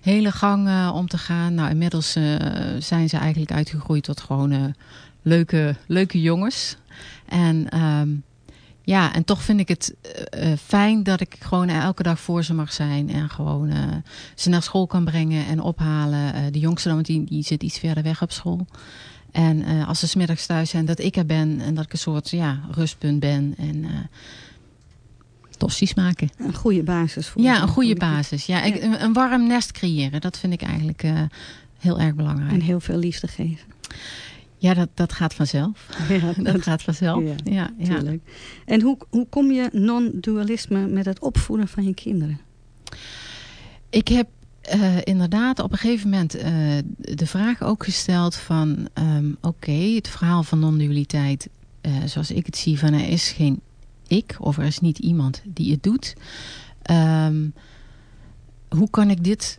hele gang eh, om te gaan. Nou, inmiddels eh, zijn ze eigenlijk uitgegroeid tot gewoon leuke, leuke jongens. En ehm, ja, en toch vind ik het fijn dat ik gewoon elke dag voor ze mag zijn. En gewoon ze naar school kan brengen en ophalen. De jongste dan, die, die zit iets verder weg op school. En als ze smiddags thuis zijn, dat ik er ben. En dat ik een soort ja, rustpunt ben. En tossies maken. Een goede basis. Voor Ja, een goede basis. Ja, een, een warm nest creëren. Dat vind ik eigenlijk eh, heel erg belangrijk. En heel veel liefde geven. Ja, dat, dat gaat vanzelf. Ja, Dat gaat vanzelf. Ja, Ja, ja. En hoe, hoe kom je non-dualisme met het opvoeden van je kinderen? Ik heb eh, inderdaad op een gegeven moment eh, de vraag ook gesteld van... ehm, oké, het verhaal van non-dualiteit, zoals ik het zie... van er is geen ik of er is niet iemand die het doet. Ehm, hoe kan ik dit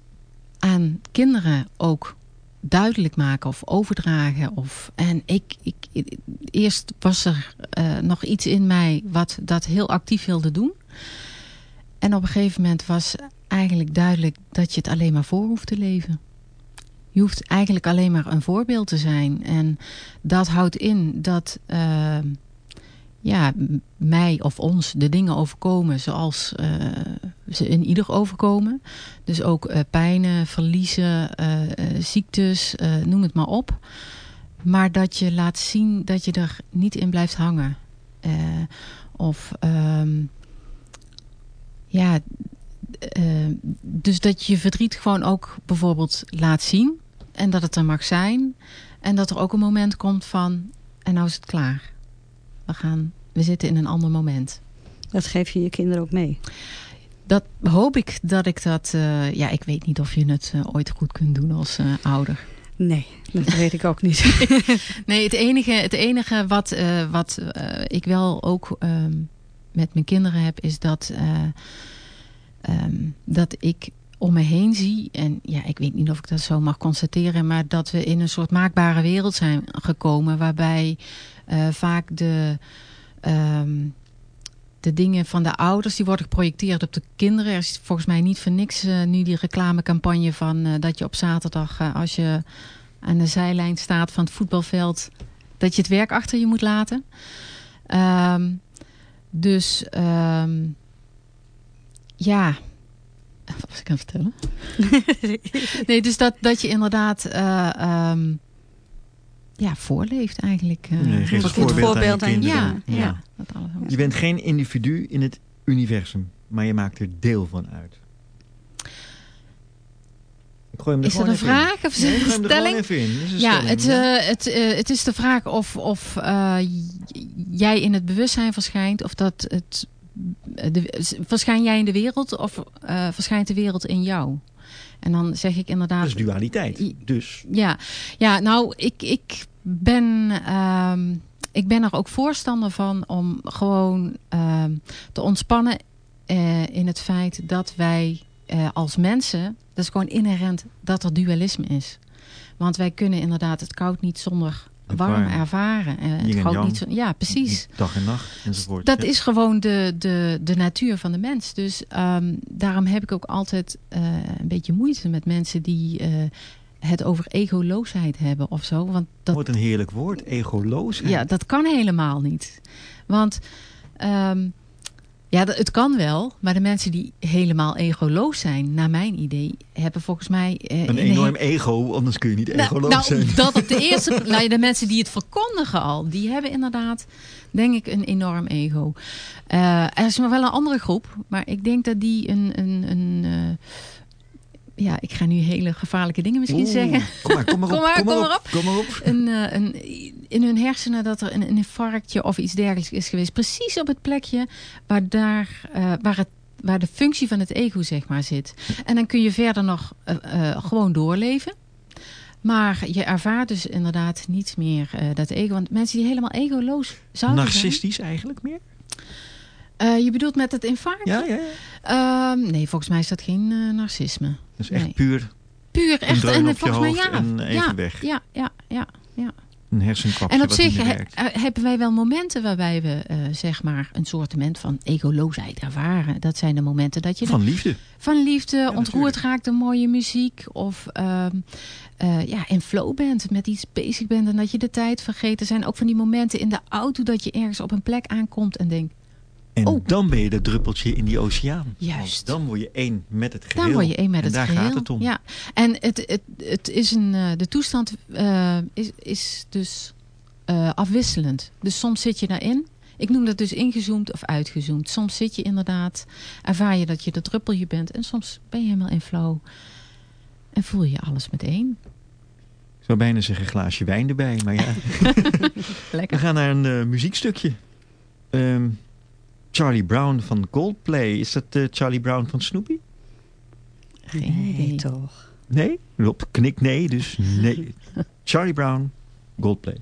aan kinderen ook duidelijk maken of overdragen? Of, en ik, ik, eerst was er eh, nog iets in mij wat dat heel actief wilde doen... En op een gegeven moment was eigenlijk duidelijk dat je het alleen maar voor hoeft te leven. Je hoeft eigenlijk alleen maar een voorbeeld te zijn. En dat houdt in dat eh, ja, mij of ons de dingen overkomen zoals eh, ze in ieder overkomen. Dus ook eh, pijnen, verliezen, eh, ziektes, noem het maar op. Maar dat je laat zien dat je er niet in blijft hangen. Of ehm, ja, dus dat je verdriet gewoon ook bijvoorbeeld laat zien. En dat het er mag zijn. En dat er ook een moment komt van, en nou is het klaar. We, gaan, we zitten in een ander moment. Dat geef je je kinderen ook mee. Dat hoop ik dat ik dat... eh, ja, ik weet niet of je het eh, ooit goed kunt doen als eh, ouder. Nee, dat weet ik ook niet. Nee, het enige, het enige wat, wat ik wel ook ehm, met mijn kinderen heb... is dat, eh, ehm, dat ik om me heen zie... en ja, ik weet niet of ik dat zo mag constateren... maar dat we in een soort maakbare wereld zijn gekomen... waarbij vaak de... ehm, de dingen van de ouders, die worden geprojecteerd op de kinderen. Er is volgens mij niet voor niks eh, nu die reclamecampagne van eh, dat je op zaterdag, eh, als je aan de zijlijn staat van het voetbalveld, dat je het werk achter je moet laten. Ehm, dus ehm, ja, wat was ik aan het vertellen? nee, dus dat, dat je inderdaad eh, ja, voorleeft eigenlijk. eh, Nee, het voorbeeld, voorbeeld aan ja, ja. dat alles Je bent geen individu in het universum, maar je maakt er deel van uit. Ik gooi hem er Is dat een in. vraag of Nee, ik een er stelling? even in. Is een Ja, stelling, het, ja. eh, het, eh, het is de vraag of, of eh, jij in het bewustzijn verschijnt of dat het. De, verschijn jij in de wereld of eh, verschijnt de wereld in jou? En dan zeg ik inderdaad. Dat is dualiteit. Dus Ja, ja nou, ik, ik, ben, ehm, ik ben er ook voorstander van om gewoon ehm, te ontspannen eh, in het feit dat wij eh, als mensen, dat is gewoon inherent dat er dualisme is. Want wij kunnen inderdaad het koud niet zonder warm Ervaren. Eh, het en koud yang. niet zo- ja, precies. dag en nacht enzovoort. Dat Ja. is gewoon de, de, de natuur van de mens. Dus ehm, daarom heb ik ook altijd een beetje moeite met mensen die het over egoloosheid hebben of zo. Want dat, Wat een heerlijk woord, egoloos. ja, dat kan helemaal niet. Want ehm, ja, het kan wel, maar de mensen die helemaal egoloos zijn, naar mijn idee, hebben volgens mij... eh, Een enorm ego, anders kun je niet nou, egoloos nou, zijn. dat op de eerste... nou, de mensen die het verkondigen al, die hebben inderdaad, denk ik, een enorm ego. Eh, er is maar wel een andere groep, maar ik denk dat die een... een, een eh, ja, ik ga nu hele gevaarlijke dingen misschien Oeh, zeggen. Kom maar, kom maar op. Kom maar, kom maar kom op. maar op. Kom maar op. Een, eh, een, in hun hersenen dat er een, een infarctje of iets dergelijks is geweest. Precies op het plekje waar, daar, eh, waar, het, waar de functie van het ego zeg maar zit. En dan kun je verder nog eh, gewoon doorleven. Maar je ervaart dus inderdaad niet meer dat ego. Want mensen die helemaal egoloos zouden Narcistisch eigenlijk meer? je bedoelt met het infarct? Ja, ja, ja. Ehm, nee, volgens mij is dat geen narcisme. Is echt Nee. puur puur echt. En volgens mij ja. en even ja, weg. Ja, ja, ja, ja. Een hersenkapje En op zich he- eh, hebben wij wel momenten waarbij we eh, zeg maar een soortement van egoloosheid ervaren. Dat zijn de momenten dat je Van liefde. van liefde ontroerd raakt door mooie muziek. Of ehm, eh, ja, in flow bent, met iets bezig bent en dat je de tijd vergeet. Er zijn ook van die momenten in de auto dat je ergens op een plek aankomt en denkt... En Oh. dan ben je dat druppeltje in die oceaan. Juist. Dan word je één met het geheel. Dan word je één met en het daar geheel. gaat het om. Ja. En het, het, het is een, eh, de toestand eh, is, is dus eh, afwisselend. Dus soms zit je daarin. Ik noem dat dus ingezoomd of uitgezoomd. Soms zit je inderdaad, ervaar je dat je dat druppelje bent. En soms ben je helemaal in flow. En voel je alles meteen. Ik zou bijna zeggen glaasje wijn erbij. Maar ja, we Lekker. gaan naar een muziekstukje. Ehm, Charlie Brown van Coldplay. Is dat eh, Charlie Brown van Snoopy? Geen Nee, idee. toch. Nee? Rob knikt nee, dus nee. Charlie Brown, Coldplay.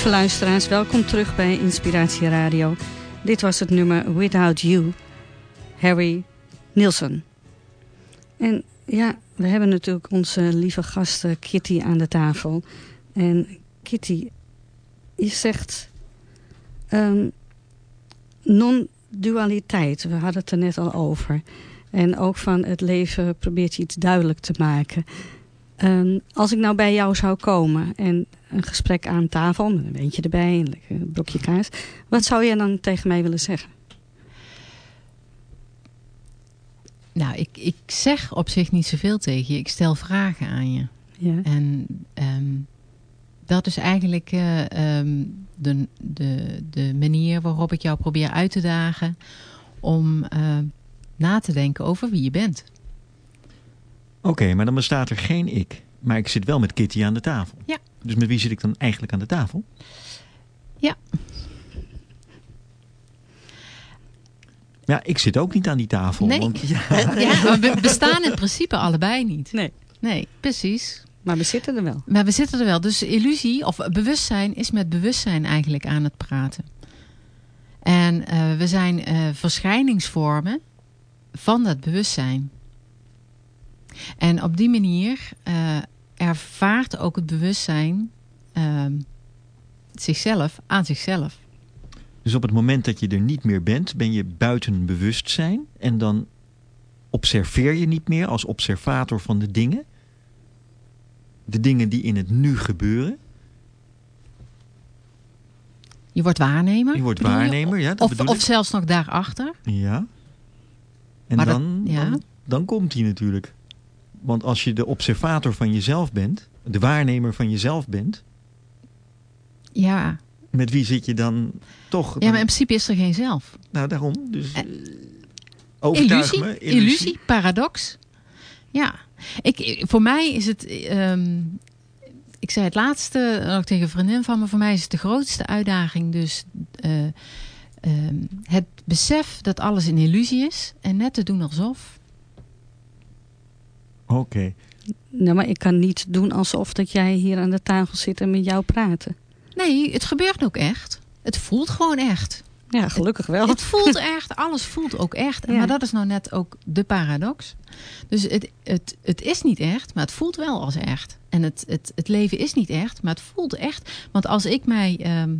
Lieve luisteraars, welkom terug bij Inspiratie Radio. Dit was het nummer Without You, Harry Nilsson. En ja, we hebben natuurlijk onze lieve gast eh, Kitty aan de tafel. En Kitty, je zegt ehm, non-dualiteit. We hadden het er net al over. En ook van het leven probeert je iets duidelijk te maken. Ehm, als ik nou bij jou zou komen en een gesprek aan tafel, met een wijntje erbij, een blokje kaas. Wat zou jij dan tegen mij willen zeggen? Nou, ik, ik zeg op zich niet zoveel tegen je. Ik stel vragen aan je. Ja. En ehm, dat is eigenlijk eh, ehm, de, de, de manier waarop ik jou probeer uit te dagen om eh, na te denken over wie je bent. Oké, maar dan bestaat er geen ik. Maar ik zit wel met Kitty aan de tafel. Ja. Dus met wie zit ik dan eigenlijk aan de tafel? Ja. Ja, ik zit ook niet aan die tafel. Nee. Want, ja, Ja, maar we bestaan in principe allebei niet. Nee, Nee, precies. maar we zitten er wel. Maar we zitten er wel. Dus illusie of bewustzijn is met bewustzijn eigenlijk aan het praten. En eh, we zijn eh, verschijningsvormen van dat bewustzijn. En op die manier eh, ervaart ook het bewustzijn ehm, zichzelf aan zichzelf. Dus op het moment dat je er niet meer bent, ben je buiten bewustzijn. En dan observeer je niet meer als observator van de dingen. De dingen die in het nu gebeuren. Je wordt waarnemer. Je wordt waarnemer, ja, dat Of, of zelfs nog daarachter. Ja. En Maar dat- dan, ja. dan, dan komt hij natuurlijk. Want als je de observator van jezelf bent, de waarnemer van jezelf bent, Ja, Met wie zit je dan toch? Ja, maar in principe is er geen zelf. Nou, daarom. Dus, Eh, overtuig illusie, me. illusie, paradox. Ja, ik, ik- voor mij is het. ehm, ik zei het laatste ook tegen een vriendin van me. Voor mij is het de grootste uitdaging. Dus eh, ehm, het besef dat alles een illusie is. En net te doen alsof. Oké. Nou, maar ik kan niet doen alsof dat jij hier aan de tafel zit en met jou praten. Nee, het gebeurt ook echt. Het voelt gewoon echt. Ja, gelukkig wel. Het voelt echt, alles voelt ook echt. Ja. Maar dat is nou net ook de paradox. Dus het, het, het is niet echt, maar het voelt wel als echt. En het, het, het leven is niet echt, maar het voelt echt. Want als ik mij ehm,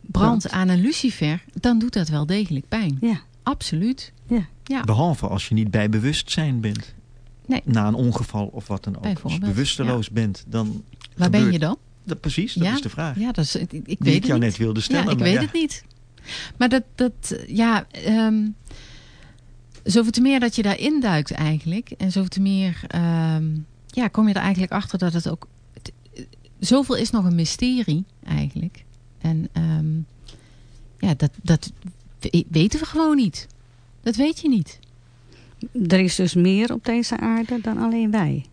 brand Brand. aan een lucifer, dan doet dat wel degelijk pijn. Ja. Absoluut. Ja. Ja. Behalve als je niet bij bewustzijn bent. Nee. Na een ongeval of wat dan ook. Als je bewusteloos bent, dan Waar ben je dan? Dat, precies, dat Ja. is de vraag. Ja, dat is, ik, ik die weet ik jou het net niet. wilde stellen. Ja, ik maar weet het niet. Maar dat, dat ja, ehm zoveel te meer dat je daarin duikt eigenlijk. En zoveel te meer, ehm, ja, kom je er eigenlijk achter dat het ook... het- zoveel is nog een mysterie eigenlijk. En ehm, ja, dat, dat we- weten we gewoon niet. Dat weet je niet. Er is dus meer op deze aarde dan alleen wij.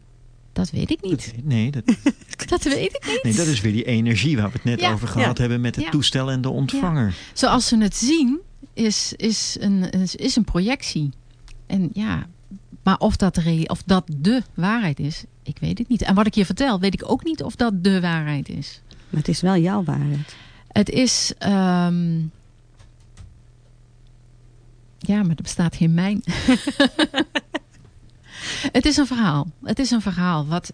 Dat weet ik niet. Dat- nee, dat, Dat weet ik niet. nee, dat is weer die energie waar we het net Ja. over gehad Ja. hebben met het Ja. toestel en de ontvanger. Zoals ze het zien, is, is, een, is, een projectie. En ja, maar of dat, of dat de waarheid is, ik weet het niet. En wat ik je vertel, weet ik ook niet of dat de waarheid is. Maar het is wel jouw waarheid. Het is... ehm, ja, maar er bestaat geen mijn. het is een verhaal. Het is een verhaal wat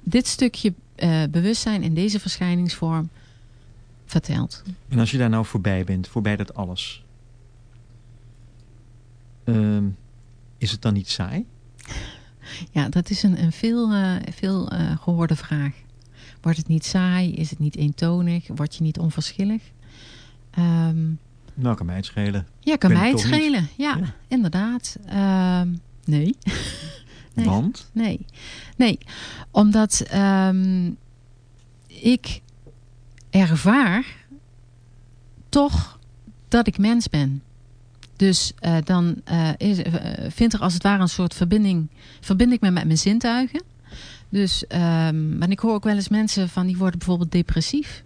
dit stukje eh, bewustzijn in deze verschijningsvorm vertelt. En als je daar nou voorbij bent, voorbij dat alles. ehm, is het dan niet saai? Ja, dat is een, een veel, eh, veel eh, gehoorde vraag. Wordt het niet saai? Is het niet eentonig? Word je niet onverschillig? Ehm, Nou, kan mij het schelen. ja, kan mij het schelen. Ja, Ja. inderdaad. Ehm, nee. Nee. Want? Nee. Nee, omdat ehm, ik ervaar toch dat ik mens ben. Dus eh, dan eh, is, eh, vindt er als het ware een soort verbinding. Verbind ik me met mijn zintuigen. Dus, maar ik hoor ook wel eens mensen van die worden bijvoorbeeld depressief.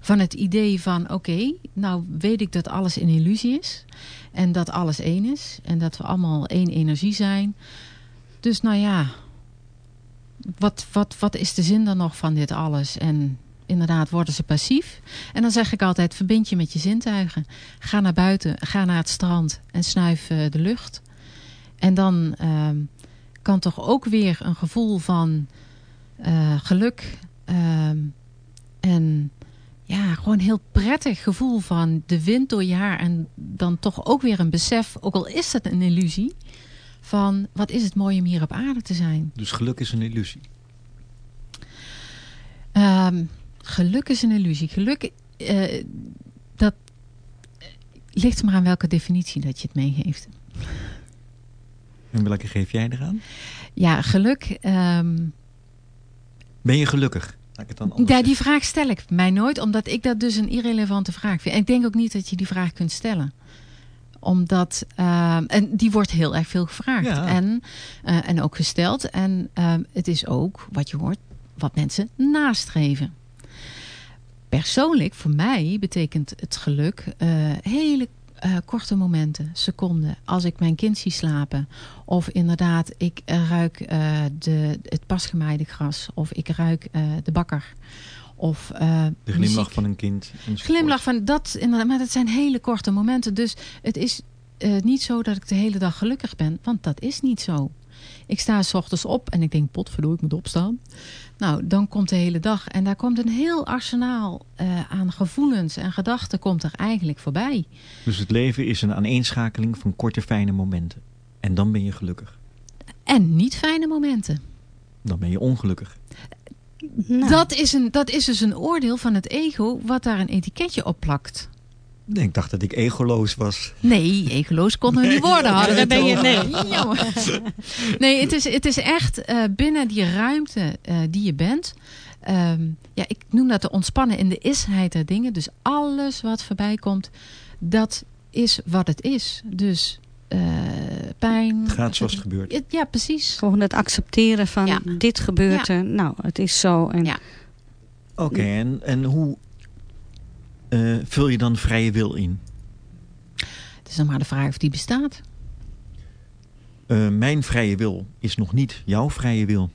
Van het idee van oké, nou weet ik dat alles een illusie is. En dat alles één is. En dat we allemaal één energie zijn. Dus nou ja, wat, wat, wat is de zin dan nog van dit alles? En inderdaad worden ze passief. En dan zeg ik altijd, verbind je met je zintuigen. Ga naar buiten, ga naar het strand en snuif eh, de lucht. En dan ehm, kan toch ook weer een gevoel van eh, geluk ehm, en ja, gewoon een heel prettig gevoel van de wind door je haar. En dan toch ook weer een besef, ook al is het een illusie, van wat is het mooi om hier op aarde te zijn. Dus geluk is een illusie. Ehm, geluk is een illusie. Geluk, eh, dat ligt maar aan welke definitie dat je het meegeeft. En welke geef jij eraan? Ja, geluk. ehm, Ben je gelukkig? Laat ik het dan anders ja, die vraag stel ik mij nooit, omdat ik dat dus een irrelevante vraag vind. En ik denk ook niet dat je die vraag kunt stellen. Omdat, ehm, en die wordt heel erg veel gevraagd. Ja. En, eh, en ook gesteld. En ehm, het is ook, wat je hoort, wat mensen nastreven. Persoonlijk, voor mij, betekent het geluk eh, hele eh, korte momenten, seconden. Als ik mijn kind zie slapen. Of inderdaad, ik eh, ruik eh, de, het pasgemaaide gras. Of ik ruik de bakker. Of De glimlach muziek. van een kind. Glimlach van dat, inderdaad, maar dat zijn hele korte momenten. Dus het is niet zo dat ik de hele dag gelukkig ben, want dat is niet zo. Ik sta s ochtends op en ik denk, potverdorie, ik moet opstaan. Nou, dan komt de hele dag en daar komt een heel arsenaal eh, aan gevoelens en gedachten komt er eigenlijk voorbij. Dus het leven is een aaneenschakeling van korte fijne momenten. En dan ben je gelukkig. En niet fijne momenten. Dan ben je ongelukkig. Nou, Dat, is een, dat is dus een oordeel van het ego wat daar een etiketje op plakt. Nee, ik dacht dat ik egoloos was. Nee, egeloos konden we niet worden. Hadden. Daar ben je, nee, jammer. nee het, is, het is echt eh, binnen die ruimte eh, die je bent. ehm, ja, ik noem dat te ontspannen in de isheid der dingen. Dus alles wat voorbij komt, dat is wat het is. Dus eh, pijn. Het gaat zoals het gebeurt. Het- Ja, precies. Gewoon het accepteren van Ja. dit gebeurt Ja. er. Nou, het is zo. En Ja. Oké, en, en hoe eh, vul je dan vrije wil in? Het is nog maar de vraag of die bestaat. Eh, mijn vrije wil is nog niet jouw vrije wil.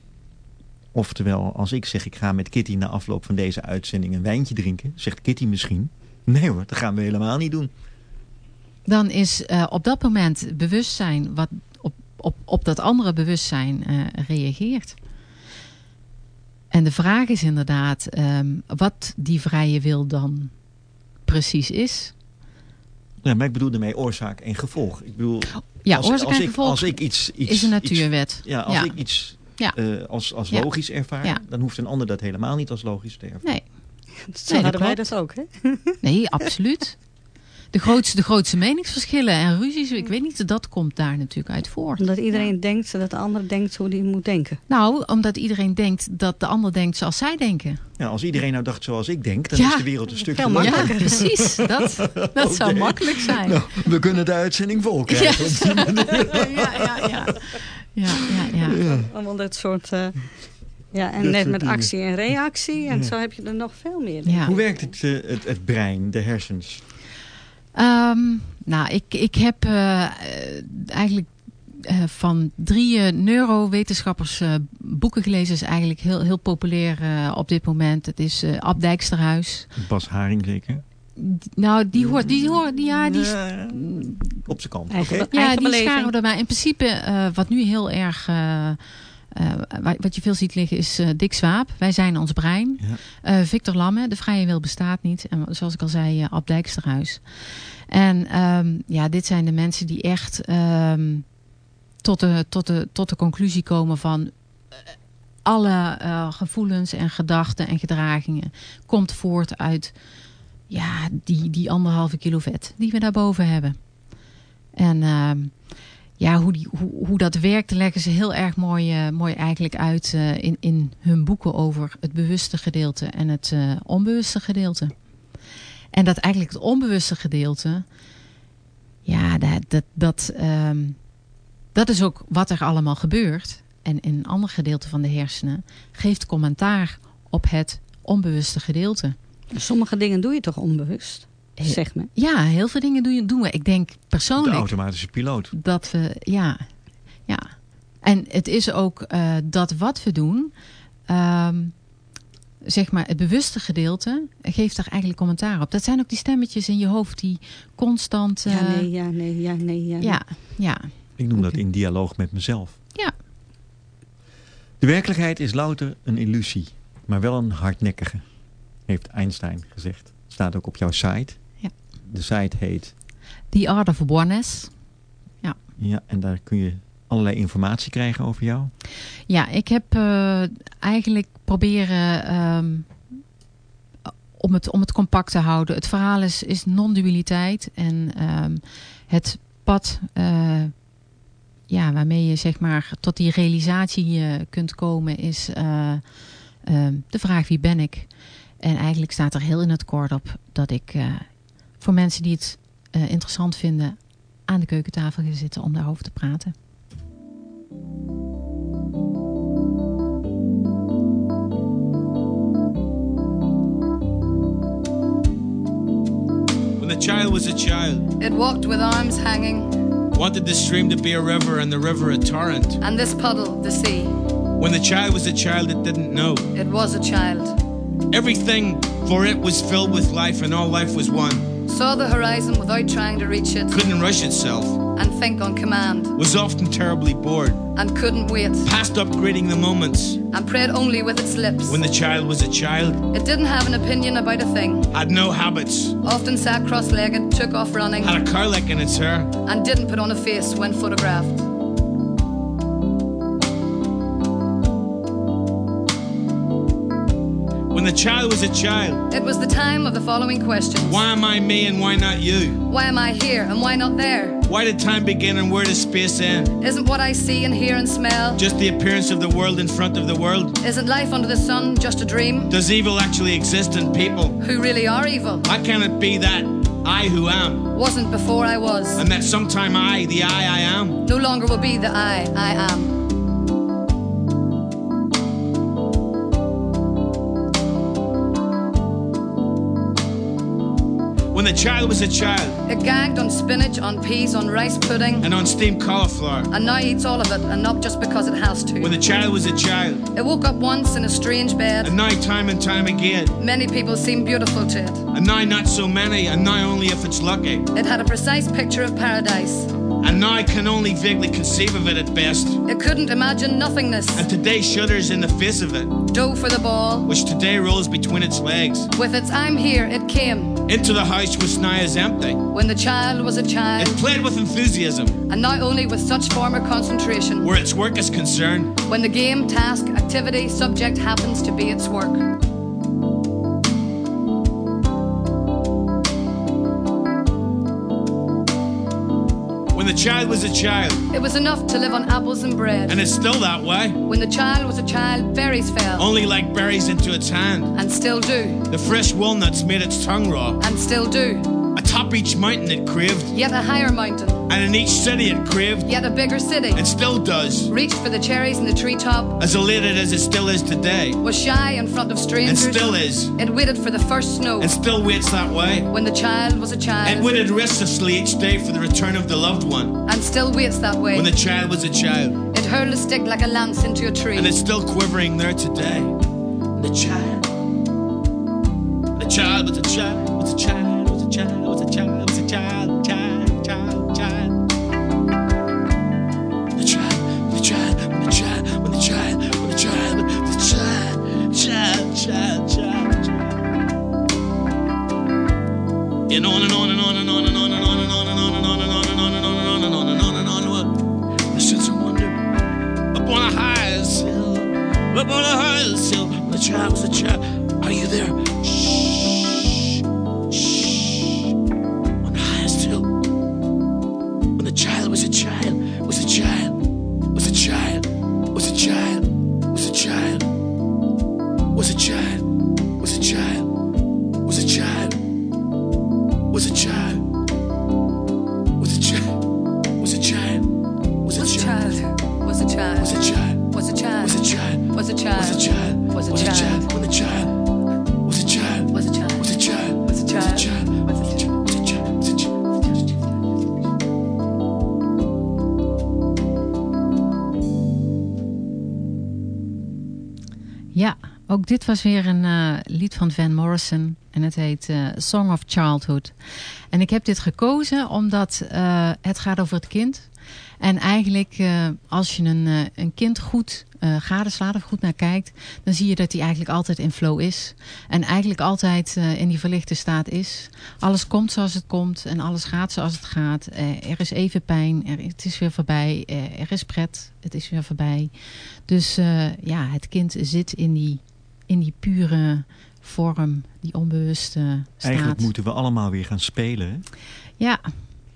Oftewel, als ik zeg ik ga met Kitty na afloop van deze uitzending een wijntje drinken, zegt Kitty misschien, nee hoor, dat gaan we helemaal niet doen. Dan is eh, op dat moment bewustzijn wat op, op, op dat andere bewustzijn reageert. En de vraag is inderdaad ehm, wat die vrije wil dan precies is. Ja, maar ik bedoel daarmee oorzaak en gevolg. Ik bedoel, Ja, als, oorzaak als en ik, gevolg als ik iets, iets is een iets- natuurwet. ja, als Ja. ik iets Ja. eh, als, als Ja. logisch ervaar, Ja. dan hoeft een ander dat helemaal niet als logisch te ervaren. Nee, zo dat hadden wij dat ook, hè? nee, absoluut. De grootste, de grootste meningsverschillen en ruzies, ik weet niet, dat komt daar natuurlijk uit voort. Omdat iedereen denkt dat de ander denkt hoe die moet denken. Nou, omdat iedereen denkt dat de ander denkt zoals zij denken. Ja, als iedereen nou dacht zoals ik denk, dan Ja. is de wereld een stuk Veel leuker. Ja, precies. Dat, dat zou makkelijk zijn. Nou, we kunnen de uitzending vol Ja, krijgen. ja, ja, ja. Ja, ja, ja. Allemaal dat soort... eh, ja, en Dat net met actie en reactie. En Ja. zo heb je er nog veel meer. Ja. Hoe werkt het, eh, het, het brein, de hersens? Ehm, nou, ik, ik heb eh, eh, eigenlijk eh, van drie neurowetenschappers eh, boeken gelezen. is eigenlijk heel, heel populair eh, op dit moment. Het is eh Ab Dijksterhuis. Bas Haring zeker? Nou, die hoort, die hoort, die, ja, die, op zijn kant. Ja, die scharen erbij. In principe, eh, wat nu heel erg, eh, wa- wat je veel ziet liggen, is eh, Dick Swaap. Wij zijn ons brein. Ja. Eh, Victor Lamme, de vrije wil bestaat niet. En zoals ik al zei, Ab Dijksterhuis. En ehm, ja, dit zijn de mensen die echt ehm, tot, de, tot, de, tot de conclusie komen van... alle gevoelens en gedachten en gedragingen komt voort uit ja, die, die anderhalve kilo vet die we daarboven hebben. En ehm, ja, hoe, die, hoe, hoe dat werkt leggen ze heel erg mooi, eh, mooi eigenlijk uit eh, in, in hun boeken over het bewuste gedeelte en het eh, onbewuste gedeelte. En dat eigenlijk het onbewuste gedeelte, ja, dat, dat, dat, ehm, dat is ook wat er allemaal gebeurt. En in een ander gedeelte van de hersenen geeft commentaar op het onbewuste gedeelte. Sommige dingen doe je toch onbewust? Zeg me. Ja, heel veel dingen doen, doen we. Ik denk De persoonlijk automatische piloot. dat we, ja, ja. En het is ook eh, dat wat we doen, ehm, zeg maar het bewuste gedeelte, geeft daar eigenlijk commentaar op. Dat zijn ook die stemmetjes in je hoofd die constant... Ja, eh, nee, ja, nee, ja, nee, ja. nee. ja, ja. Ik noem dat in dialoog met mezelf. Ja. De werkelijkheid is louter een illusie, maar wel een hardnekkige, heeft Einstein gezegd. Staat ook op jouw site. Ja. De site heet, The Art of Oneness. ja, en daar kun je allerlei informatie krijgen over jou. Ja, ik heb eh, eigenlijk proberen ehm, om, het, om het compact te houden. Het verhaal is, is non-dualiteit en ehm, het pad eh, ja, waarmee je zeg maar tot die realisatie eh, kunt komen is eh, ehm, de vraag wie ben ik? En eigenlijk staat er heel in het kort op dat ik voor mensen die het eh, interessant vinden aan de keukentafel ga zitten om daarover te praten. When the child was a child, It walked with arms hanging, wanted the stream to be a river and the river a torrent. and this puddle the sea. When the child was a child, it didn't know. It was a child. Everything for it was filled with life, and all life was one. Saw the horizon without trying to reach it, Couldn't rush itself, and think on command, was often terribly bored, and couldn't wait, past upgrading the moments. and prayed only with its lips. When the child was a child, It didn't have an opinion about a thing, had no habits, often sat cross legged, took off running, had a cowlick in its hair, and didn't put on a face when photographed. When the child was a child, It was the time of the following questions why am I me and why not you? Why am I here, and why not there? Why did time begin and where does space end? Isn't what I see and hear and smell? Just the appearance of the world in front of the world? Isn't life under the sun just a dream? Does evil actually exist in people? Who really are evil? Why can't it be that I who am, Wasn't before I was. and that sometime I, the I I am? No longer will be the I I am. When the child was a child It gagged on spinach, on peas, on rice pudding, and on steamed cauliflower. and now eats all of it, and not just because it has to. When the child was a child, It woke up once in a strange bed. and now time and time again. Many people seem beautiful to it. And now not so many, and now only if it's lucky. It had a precise picture of paradise. And now I can only vaguely conceive of it at best. It couldn't imagine nothingness. And today shudders in the face of it, Dough for the ball. which today rolls between its legs. With its I'm here, it came. Into the house which now is empty. When the child was a child. It played with enthusiasm, And now only with such former concentration. where its work is concerned. When the game, task, activity, subject happens to be its work. When the child was a child, It was enough to live on apples and bread. and it's still that way, When the child was a child, berries fell. only like berries into its hand. And still do. The fresh walnuts made its tongue raw. And still do. Atop each mountain it craved, Yet a higher mountain. And in each city it craved, Yet a bigger city. and still does, Reached for the cherries in the treetop. as elated as it still is today, Was shy in front of strangers. and still is, It waited for the first snow. and still waits that way. When the child was a child. It waited restlessly each day for the return of the loved one. And still waits that way. When the child was a child, It hurled a stick like a lance into a tree. and it's still quivering there today. The child, the child was a child, was a child, was a child, was a child, was a child, on a highest hill. The child was a child. Dit was weer een eh, lied van Van Morrison. En het heet eh, Song of Childhood. En ik heb dit gekozen omdat eh, het gaat over het kind. En eigenlijk als je een, een kind goed gadeslaat of goed naar kijkt... dan zie je dat hij eigenlijk altijd in flow is. En eigenlijk altijd in die verlichte staat is. Alles komt zoals het komt en alles gaat zoals het gaat. Er is even pijn, er, het is weer voorbij. Er is pret, het is weer voorbij. Dus ja, het kind zit in die, in die pure vorm, die onbewuste staat. Eigenlijk moeten we allemaal weer gaan spelen. Hè? Ja,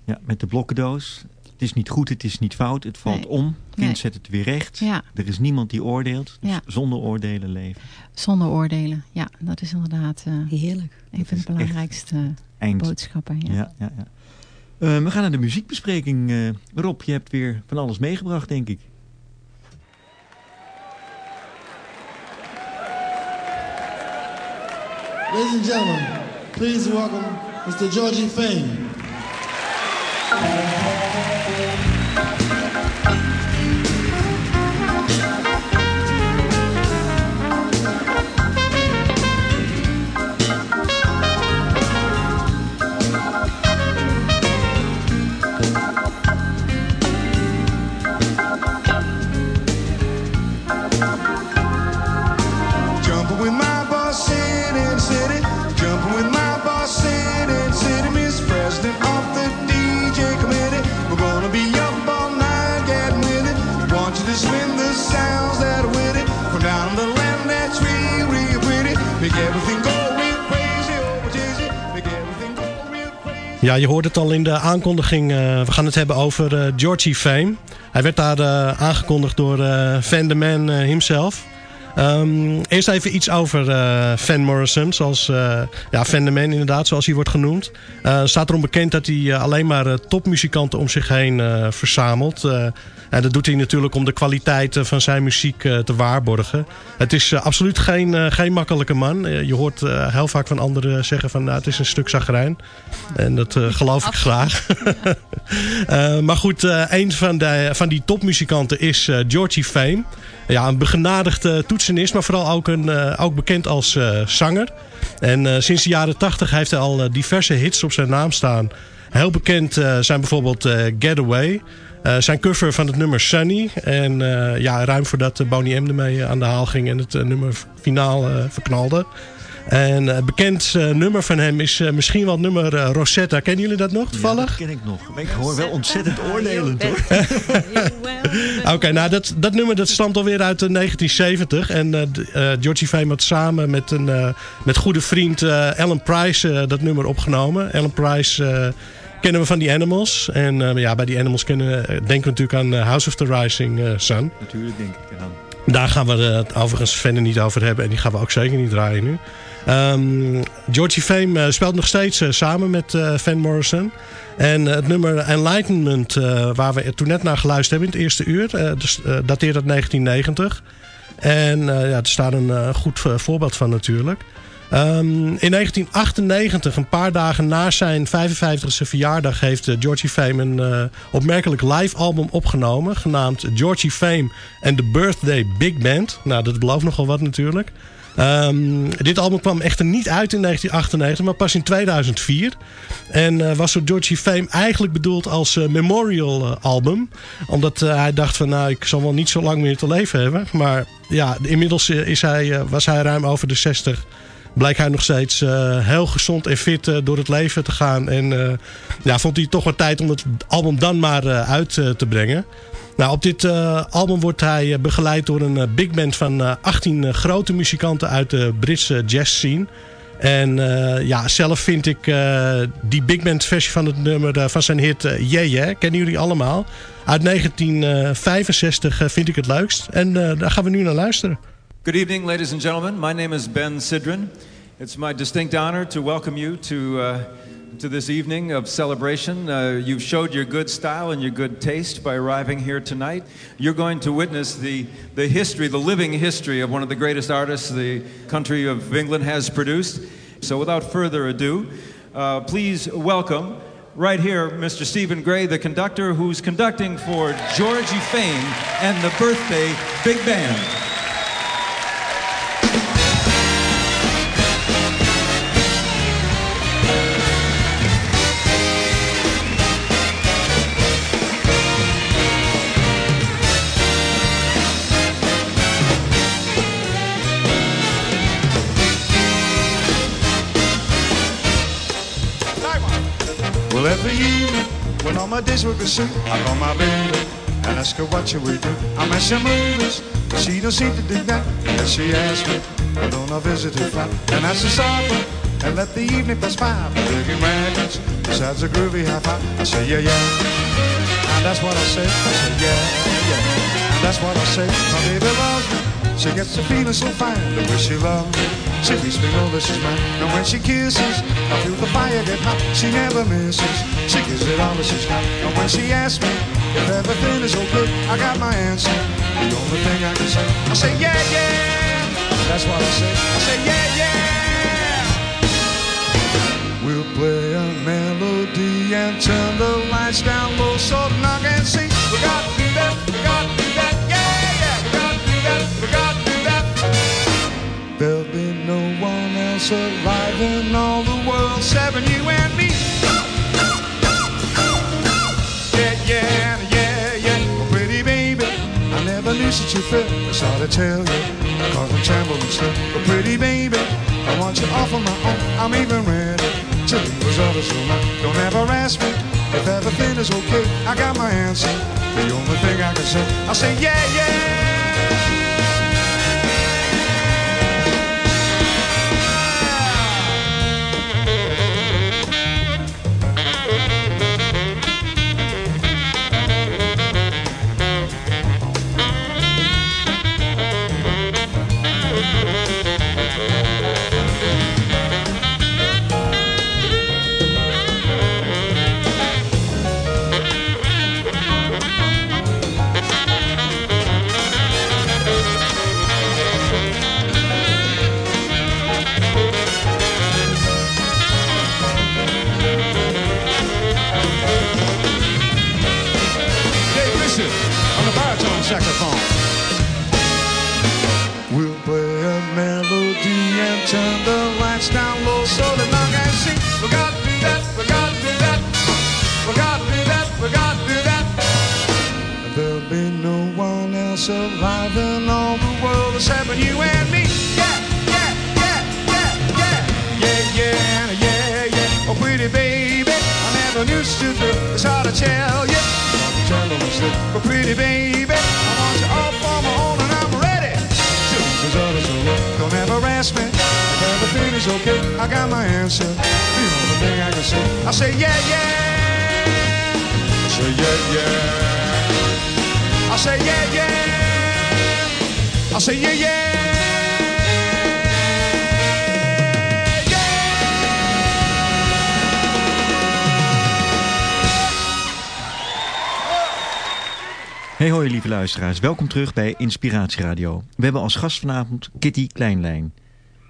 Ja, met de blokkendoos. Het is niet goed, het is niet fout. Het valt Nee. om. Kind Nee. zet het weer recht. ja, Er is niemand die oordeelt. Dus Ja. zonder oordelen leven. zonder oordelen. Ja, dat is inderdaad eh, Heerlijk. een van de belangrijkste Eind. boodschappen. Ja. Ja, ja, ja. Eh, we gaan naar de muziekbespreking. Eh, Rob, je hebt weer van alles meegebracht, denk ik. Ladies and gentlemen, please welcome Mr. Georgie Fame. Ja, je hoorde het al in de aankondiging. eh, we gaan het hebben over eh, Georgie Fame. Hij werd daar eh, aangekondigd door Van de Man himself. Ehm, eerst even iets over eh, Van Morrison. Zoals, eh, ja, Van de Man inderdaad, zoals hij wordt genoemd. Eh staat erom bekend dat hij alleen maar topmuzikanten om zich heen verzamelt. En dat doet hij natuurlijk om de kwaliteit van zijn muziek te waarborgen. Het is absoluut geen, geen makkelijke man. Je hoort heel vaak van anderen zeggen van nou, het is een stuk zagrijn. En dat geloof ik graag. Maar goed, een van, de, van die topmuzikanten is Georgie Fame. Ja, een begenadigde toetsenist, maar vooral ook, een, eh, ook bekend als eh, zanger. En eh, sinds de jaren tachtig heeft hij al diverse hits op zijn naam staan. Heel bekend zijn bijvoorbeeld Getaway. Zijn cover van het nummer Sunny. En ja, ruim voordat Boney M ermee aan de haal ging en het nummer finaal verknalde. En het bekend eh, nummer van hem is eh, misschien wel het nummer eh, Rosetta. Kennen jullie dat nog Ja, toevallig? dat ken ik nog. Maar ik hoor wel ontzettend oordelend hoor. Oké, nou dat, dat nummer dat stamt alweer uit eh, 1970. En eh, eh, Georgie Fame had samen met een eh, met goede vriend eh, Alan Price eh, dat nummer opgenomen. Alan Price eh, kennen we van die Animals. En eh, ja, bij die Animals kennen, eh, denken we natuurlijk aan eh, House of the Rising eh, Sun. Natuurlijk denk ik eraan. Daar gaan we het overigens verder niet over hebben. En die gaan we ook zeker niet draaien nu. Ehm, Georgie Fame eh, speelt nog steeds eh, samen met eh, Van Morrison. En het nummer Enlightenment, waar we toen net naar geluisterd hebben in het eerste uur, dus, dateert uit 1990. En ja, er staat een goed voorbeeld van natuurlijk. Ehm, in 1998, een paar dagen na zijn 55e verjaardag, heeft Georgie Fame een opmerkelijk live album opgenomen. Genaamd Georgie Fame and the Birthday Big Band. Nou, dat belooft nogal wat natuurlijk. Ehm, dit album kwam echter niet uit in 1998, maar pas in 2004. En eh, was door Georgie Fame eigenlijk bedoeld als eh, memorial eh, album. Omdat hij dacht van, nou, ik zal wel niet zo lang meer te leven hebben. Maar ja, inmiddels is hij, was hij ruim over de 60 blijkt hij nog steeds heel gezond en fit door het leven te gaan. En ja, vond hij toch maar tijd om het album dan maar uit te brengen. Nou, op dit eh, album wordt hij eh, begeleid door een eh, big band van eh, 18 eh, grote muzikanten uit de Britse jazz scene. En ja, zelf vind ik die big band versie van het nummer van zijn hit eh, Yeah Yeah, kennen jullie allemaal. Uit 1965 eh, vind ik het leukst. En daar gaan we nu naar luisteren. Good evening, ladies and gentlemen. My name is Ben Sidran. It's my distinct honor to welcome you to, to this evening of celebration. Uh, you've showed your good style and your good taste by arriving here tonight. You're going to witness the, the history, the living history of one of the greatest artists the country of England has produced. So, without further ado, uh, please welcome right here Mr. Stephen Gray, the conductor, who's conducting for Georgie Fame and the Birthday Big Band. When all my days were consumed, I call my baby and ask her what should we do. I miss some movies, but she don't seem to do that. And she asks me, well, don't I visit her flat? And I say, sorry, and let the evening pass by. Digging records, besides a groovy high five. I say, yeah, yeah. And that's what I say. I say, yeah, yeah. And that's what I say. My baby loves me. She gets to feeling so fine the way she loves me. She makes me oh, know that she's mine. And when she kisses, I feel the fire get hot. She never misses. She gives it all that she's got. And when she asks me if everything is okay, I got my answer. The only thing I can say, I say yeah, yeah. That's what I say. I say yeah, yeah. We'll play a melody and turn the lights down low so I can see. We got to do that. We got in all the world, seven you and me. Yeah, yeah, yeah, yeah. Oh, pretty baby, I never knew such a fit. It's hard to tell you, cause I'm trembling still. But pretty baby, I want you off on my own. I'm even ready to leave those others alone. Don't ever ask me if everything is okay. I got my answer. The only thing I can say, I say yeah, yeah. Luisteraars, welkom terug bij Inspiratieradio. We hebben als gast vanavond Kitty Kleinlijn.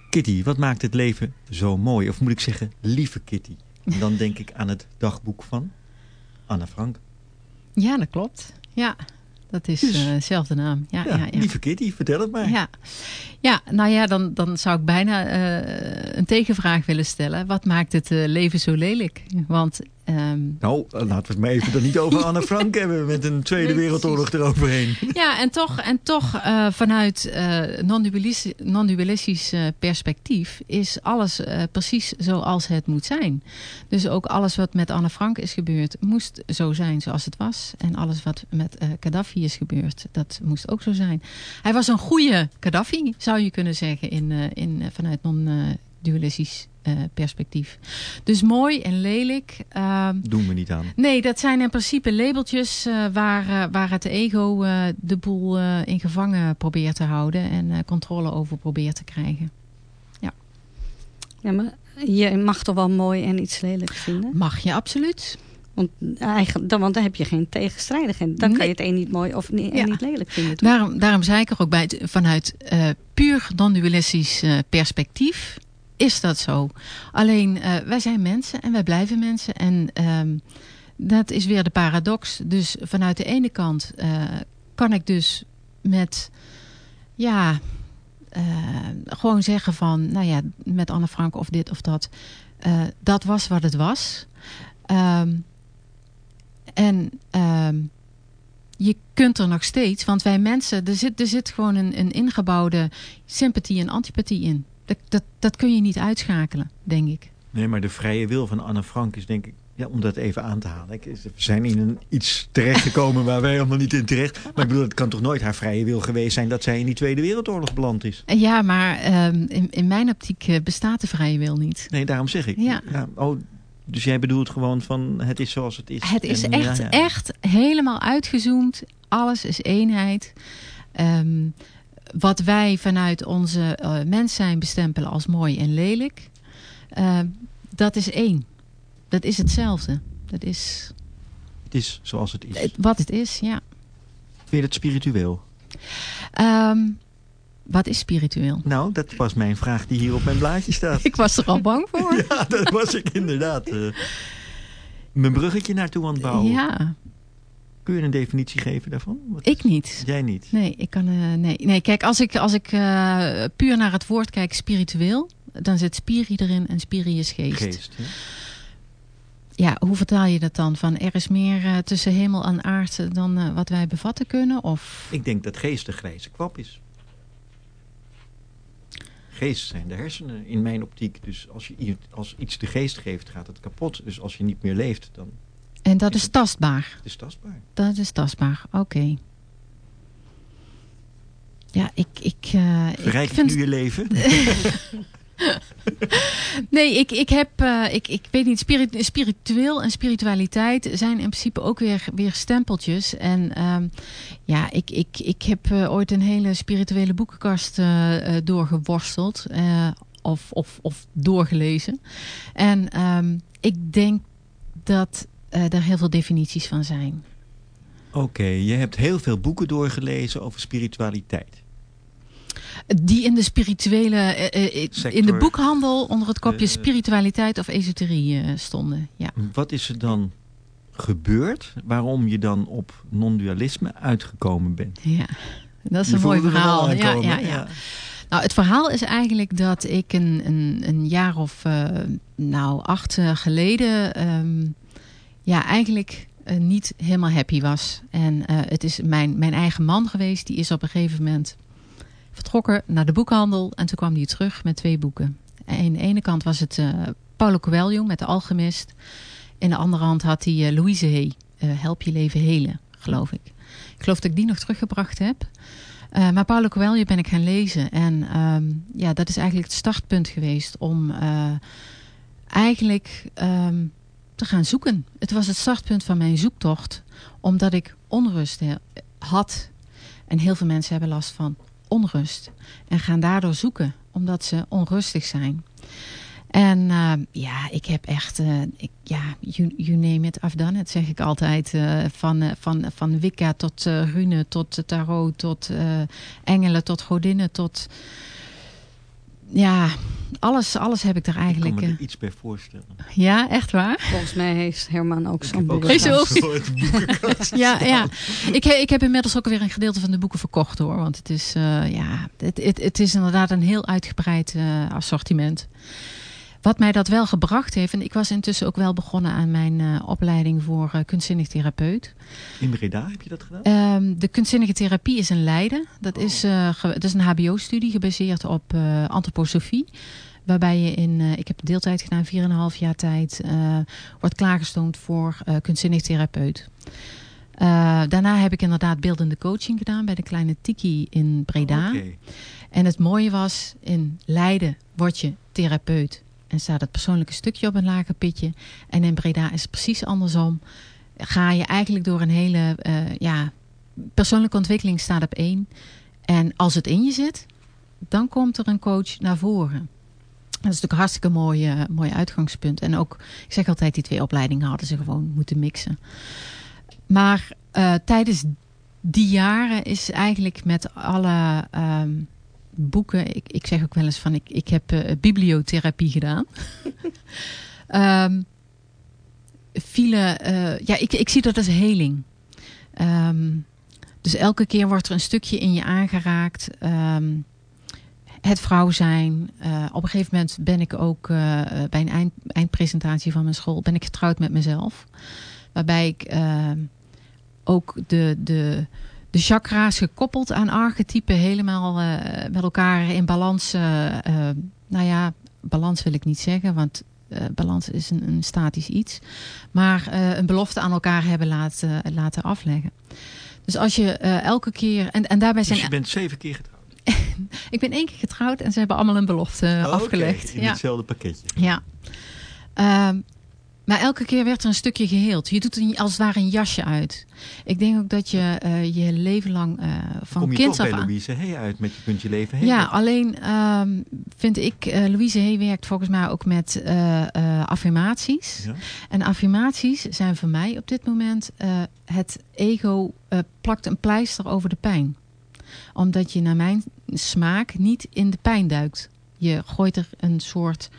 Kitty, wat maakt het leven zo mooi? Of moet ik zeggen, lieve Kitty? En dan denk ik aan het dagboek van Anne Frank. Ja, dat klopt. Ja, dat is Dus- eh, dezelfde naam. Ja, Ja, ja, ja. lieve Kitty, vertel het maar. Ja, ja nou ja, dan, dan zou ik bijna eh, een tegenvraag willen stellen. Wat maakt het eh, leven zo lelijk? Want ehm, Nou, laten we het maar even dan niet over Anne Frank hebben met een Tweede Nee, Wereldoorlog eroverheen. Ja, en toch, en toch eh, vanuit eh non-dualistisch non-dualistisch, eh, perspectief is alles precies zoals het moet zijn. Dus ook alles wat met Anne Frank is gebeurd, moest zo zijn zoals het was. En alles wat met Gaddafi is gebeurd, dat moest ook zo zijn. Hij was een goede Gaddafi, zou je kunnen zeggen, in, in, vanuit non-dualistisch eh, perspectief. Dus mooi en lelijk. ehm, Doen we niet aan. Nee, dat zijn in principe labeltjes eh, waar, eh, waar het ego eh, de boel eh, in gevangen probeert te houden en eh, controle over probeert te krijgen. Ja, maar je mag toch wel mooi en iets lelijk vinden? Mag je absoluut. Want, eigenlijk, dan, want dan heb je geen tegenstrijdigheid. Dan kan je het een niet mooi of niet, en Ja. niet lelijk vinden. toch? Daarom, daarom zei ik er ook bij, vanuit eh, puur non-dualistisch eh, perspectief is dat zo. Alleen, eh, wij zijn mensen en wij blijven mensen. En ehm, dat is weer de paradox. Dus vanuit de ene kant eh, kan ik dus met, ja, eh, gewoon zeggen van, nou ja, met Anne Frank of dit of dat. dat was wat het was. Ehm, en ehm, je kunt er nog steeds, want wij mensen, er zit, er zit gewoon een, een ingebouwde sympathie en antipathie in. Dat, dat, dat kun je niet uitschakelen, denk ik. Nee, maar de vrije wil van Anne Frank is denk ik... Ja, om dat even aan te halen. We zijn in een iets terechtgekomen waar wij helemaal niet in terecht... Maar ik bedoel, het kan toch nooit haar vrije wil geweest zijn... dat zij in die Tweede Wereldoorlog beland is? Ja, maar ehm, in, in mijn optiek eh, bestaat de vrije wil niet. Nee, daarom zeg ik. Ja. oh, dus jij bedoelt gewoon van het is zoals het is. Het is En, echt, ja, ja. echt helemaal uitgezoomd. Alles is eenheid. Ehm, wat wij vanuit onze eh, mens zijn bestempelen als mooi en lelijk... ehm, dat is één. Dat is hetzelfde. Dat is Het is zoals het is. wat het is, ja. Vind je het spiritueel? Ehm, wat is spiritueel? Nou, dat was mijn vraag die hier op mijn blaadje staat. Ik was er al bang voor. Ja, dat was ik inderdaad. eh, mijn bruggetje naartoe aan het bouwen. Ja, Kun je een definitie geven daarvan? Wat- ik niet. Jij niet? Nee, ik kan, eh, nee. nee, kijk, als ik, als ik eh, puur naar het woord kijk, spiritueel, dan zit spiri erin en spiri is geest. Geest. hè? Ja, hoe vertaal je dat dan? Van er is meer eh, tussen hemel en aarde dan wat wij bevatten kunnen? Of Ik denk dat geest de grijze kwap is. Geest zijn de hersenen in mijn optiek. Dus als, je, als iets de geest geeft, gaat het kapot. Dus als je niet meer leeft, dan en dat Is is het- tastbaar. is het tastbaar. Dat is tastbaar. Oké. Ja, ik, ik, ik Verrijkt vind nu je leven? Nee, ik, ik heb, eh, ik, ik weet niet, spirit, spiritueel en spiritualiteit zijn in principe ook weer, weer stempeltjes. En ehm, ja, ik, ik, ik heb eh, ooit een hele spirituele boekenkast doorgeworsteld. of, of, of doorgelezen. En ehm, ik denk dat eh er heel veel definities van zijn. Oké, je hebt heel veel boeken doorgelezen over spiritualiteit. Die in de spirituele, eh, eh, in de boekhandel onder het kopje spiritualiteit of esoterie stonden. Ja. Wat is er dan gebeurd waarom je dan op non-dualisme uitgekomen bent. Ja, dat is Je een mooi er verhaal. Ja, ja. Nou, het verhaal is eigenlijk dat ik een, een, een jaar of nou, acht geleden ehm, ja, eigenlijk eh, niet helemaal happy was. En eh, het is mijn, mijn eigen man geweest. Die is op een gegeven moment vertrokken naar de boekhandel. En toen kwam hij terug met twee boeken. En aan de ene kant was het eh, Paulo Coelho met de Alchemist. In de andere hand had hij Louise Hay, Help je leven helen, geloof ik. Ik geloof dat ik die nog teruggebracht heb. Maar Paulo Coelho ben ik gaan lezen. En ehm, ja, dat is eigenlijk het startpunt geweest om eigenlijk ehm, te gaan zoeken. Het was het startpunt van mijn zoektocht. Omdat ik onrust had. En heel veel mensen hebben last van onrust. En gaan daardoor zoeken. Omdat ze onrustig zijn. En eh, ja, ik heb echt, eh, ik, ja, you, you name it, I've done it, zeg ik altijd. Eh, van, eh, van, van Wicca tot rune, tot tarot, tot engelen, tot godinnen, tot... Ja, alles, alles heb ik er Ik kan eigenlijk... me er eh, iets bij voorstellen. ja, echt waar? Volgens mij heeft Herman ook zo'n boek. Heeft ook? Ja, ja. Ik, he- ik heb inmiddels ook weer een gedeelte van de boeken verkocht hoor. Want het is, eh, ja, het, het, het is inderdaad een heel uitgebreid eh, assortiment. Wat mij dat wel gebracht heeft. En ik was intussen ook wel begonnen aan mijn eh, opleiding voor eh, kunstzinnig therapeut. In Breda heb je dat gedaan? Ehm, de kunstzinnige therapie is in Leiden. Dat, is, eh, ge- dat is een hbo-studie gebaseerd op eh antroposofie. Waarbij je in, eh, ik heb deeltijd gedaan, 4,5 jaar tijd, eh, wordt klaargestoomd voor eh kunstzinnig therapeut. Eh, daarna heb ik inderdaad beeldende coaching gedaan bij de kleine Tiki in Breda. Oké. En het mooie was, in Leiden word je therapeut. En staat het persoonlijke stukje op een lager pitje. En in Breda is het precies andersom. Ga je eigenlijk door een hele, eh, ja, persoonlijke ontwikkeling staat op één. En als het in je zit, dan komt er een coach naar voren. Dat is natuurlijk een hartstikke mooi, eh, mooi uitgangspunt. En ook, ik zeg altijd, die twee opleidingen hadden ze gewoon moeten mixen. Maar eh, tijdens die jaren is eigenlijk met alle ehm, boeken... Ik, ik zeg ook wel eens van, ik, ik heb eh, bibliotherapie gedaan. Vielen, eh, ja, ik, ik zie dat als heling. Ehm, dus elke keer wordt er een stukje in je aangeraakt. Ehm, het vrouw zijn. Eh, op een gegeven moment ben ik ook bij een eind, eindpresentatie van mijn school... ben ik getrouwd met mezelf. Waarbij ik ook de, de, de chakra's gekoppeld aan archetypen... helemaal eh, met elkaar in balans... eh, nou ja, balans wil ik niet zeggen, want balans is een, een statisch iets. Maar een belofte aan elkaar hebben laten, laten afleggen. Dus als je elke keer... En, en daarbij zijn... Dus je bent zeven keer getrouwd? Ik ben één keer getrouwd en ze hebben allemaal een belofte Oh, afgelegd. In Ja. hetzelfde pakketje. Ja. Ehm, maar elke keer werd er een stukje geheeld. Je doet er niet als het ware een jasje uit. Ik denk ook dat je eh, je leven lang eh, van Kom je kind toch af bij aan... Louise Hey uit met je kunt je leven heen. Ja, alleen ehm, vind ik, eh, Louise Hay werkt volgens mij ook met affirmaties. Ja. En affirmaties zijn voor mij op dit moment het ego plakt een pleister over de pijn. Omdat je naar mijn smaak niet in de pijn duikt. Je gooit er een soort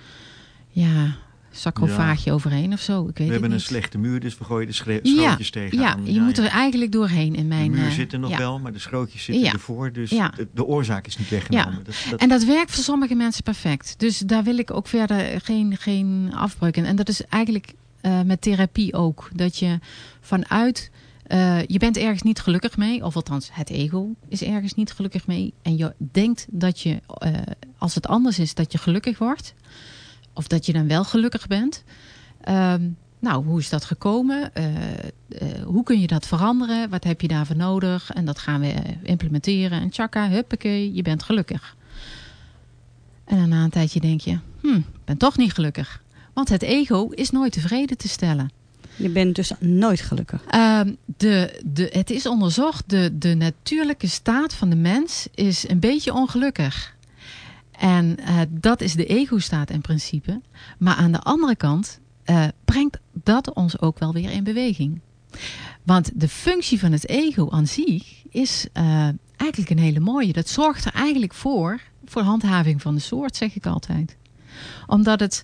ja, sacrofaagje overheen of zo. Ik weet We hebben een slechte muur, dus we gooien de Ja, schrootjes tegen ja, je moet er eigenlijk doorheen in mijn... De muur eh, zit er nog wel, maar de schrootjes zitten ervoor. Dus de, de oorzaak is niet weggenomen. Dat, dat, En dat werkt voor sommige mensen perfect. Dus daar wil ik ook verder geen, geen afbreuk in. En dat is eigenlijk eh, met therapie ook. Dat je vanuit... eh, je bent ergens niet gelukkig mee. Of althans, het ego is ergens niet gelukkig mee. En je denkt dat je, als het anders is, dat je gelukkig wordt. Of dat je dan wel gelukkig bent. Ehm, nou, hoe is dat gekomen? Eh, eh, hoe kun je dat veranderen? Wat heb je daarvoor nodig? En dat gaan we eh, implementeren. En tjaka, huppakee, je bent gelukkig. En daarna een tijdje denk je, hm, ik ben toch niet gelukkig. Want het ego is nooit tevreden te stellen. Je bent dus nooit gelukkig. Ehm, de, de, het is onderzocht, de, de natuurlijke staat van de mens is een beetje ongelukkig. En eh, dat is de ego-staat in principe. Maar aan de andere kant eh, brengt dat ons ook wel weer in beweging. Want de functie van het ego aan zich is eh, eigenlijk een hele mooie. Dat zorgt er eigenlijk voor, voor handhaving van de soort, zeg ik altijd. Omdat het,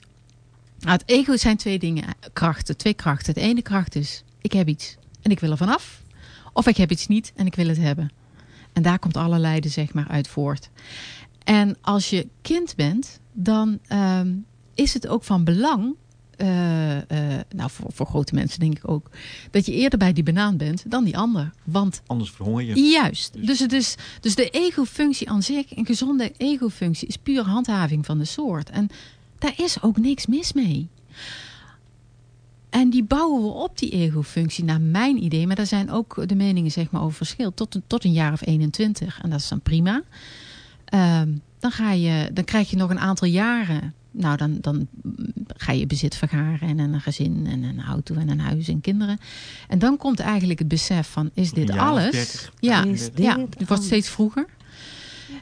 nou, het ego zijn twee dingen, krachten, twee krachten. De ene kracht is ik heb iets en ik wil er vanaf. Of ik heb iets niet en ik wil het hebben. En daar komt alle lijden zeg maar uit voort. En als je kind bent, dan ehm, is het ook van belang... eh, eh, nou, voor, voor grote mensen denk ik ook... dat je eerder bij die banaan bent dan die ander. Want Anders verhonger je. Juist. Dus, het is, dus de ego-functie aan zich, een gezonde ego-functie, is puur handhaving van de soort. En daar is ook niks mis mee. En die bouwen we op, die ego-functie, naar mijn idee. Maar daar zijn ook de meningen zeg maar, over verschil. Tot, een- tot een jaar of 21. En dat is dan prima. Ehm, dan, ga je, dan krijg je nog een aantal jaren. Nou, dan, dan ga je bezit vergaren. En een gezin en een auto en een huis en kinderen. En dan komt eigenlijk het besef van, is dit alles? 30, ja, Is dit ja, het wordt steeds vroeger.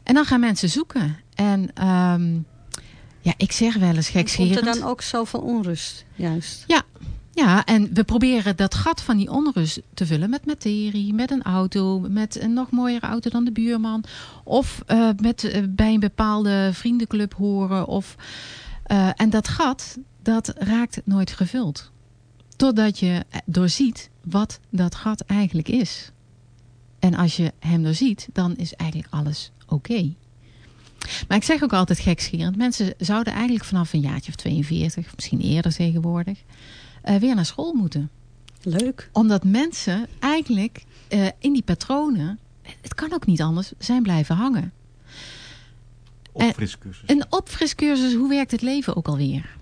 En dan gaan mensen zoeken. En ehm, ja, ik zeg wel eens Komt er gekscherend. dan ook zoveel onrust, juist? Ja, ja, en we proberen dat gat van die onrust te vullen met materie, met een auto, met een nog mooiere auto dan de buurman. Of eh, met, eh, bij een bepaalde vriendenclub horen. Of, eh, en dat gat, dat raakt nooit gevuld. Totdat je doorziet wat dat gat eigenlijk is. En als je hem doorziet, dan is eigenlijk alles oké. Maar ik zeg ook altijd gekscherend. Mensen zouden eigenlijk vanaf een jaartje of 42, misschien eerder tegenwoordig, eh, weer naar school moeten. Leuk. Omdat mensen eigenlijk eh, in die patronen, het kan ook niet anders, zijn blijven hangen. Opfriscursus. Een opfriscursus, hoe werkt het leven ook alweer?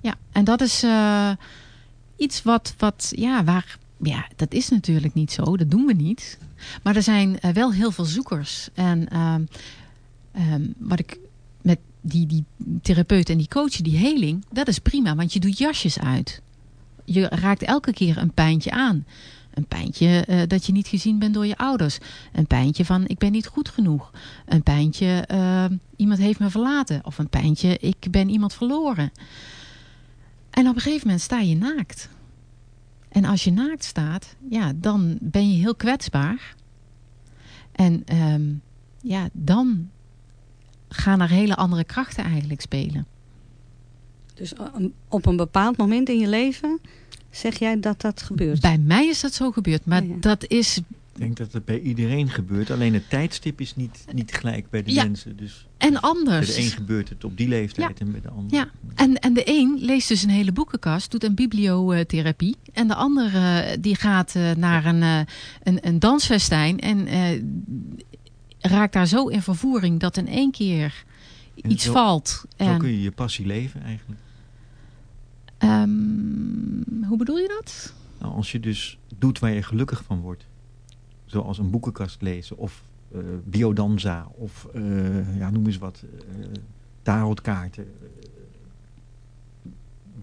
Ja, en dat is eh, iets wat, wat, ja, waar, ja, dat is natuurlijk niet zo, dat doen we niet. Maar er zijn wel heel veel zoekers. En ehm, ehm, wat ik die, die therapeut en die coach, die heling, dat is prima, want je doet jasjes uit. Je raakt elke keer een pijntje aan. Een pijntje eh, dat je niet gezien bent door je ouders. Een pijntje van ik ben niet goed genoeg. Een pijntje eh, iemand heeft me verlaten. Of een pijntje ik ben iemand verloren. En op een gegeven moment sta je naakt. En als je naakt staat, ja, dan ben je heel kwetsbaar. En ehm, ja, dan gaan er hele andere krachten eigenlijk spelen. Dus eh, op een bepaald moment in je leven zeg jij dat dat gebeurt? Bij mij is dat zo gebeurd, maar Ja, ja. dat is Ik denk dat het bij iedereen gebeurt. Alleen het tijdstip is niet, niet gelijk bij de Ja. mensen. Dus en bij anders. de een gebeurt het op die leeftijd en bij de ander. Ja, en, en de een leest dus een hele boekenkast, doet een bibliotherapie. En de ander eh, die gaat eh, naar een, eh, een, een dansfestijn en eh, raakt daar zo in vervoering dat in één keer iets zo- valt. Zo En, kun je je passie leven eigenlijk. ehm, hoe bedoel je dat? Nou, als je dus doet waar je gelukkig van wordt. Zoals een boekenkast lezen of eh, biodanza of eh, ja, noem eens wat, eh tarotkaarten.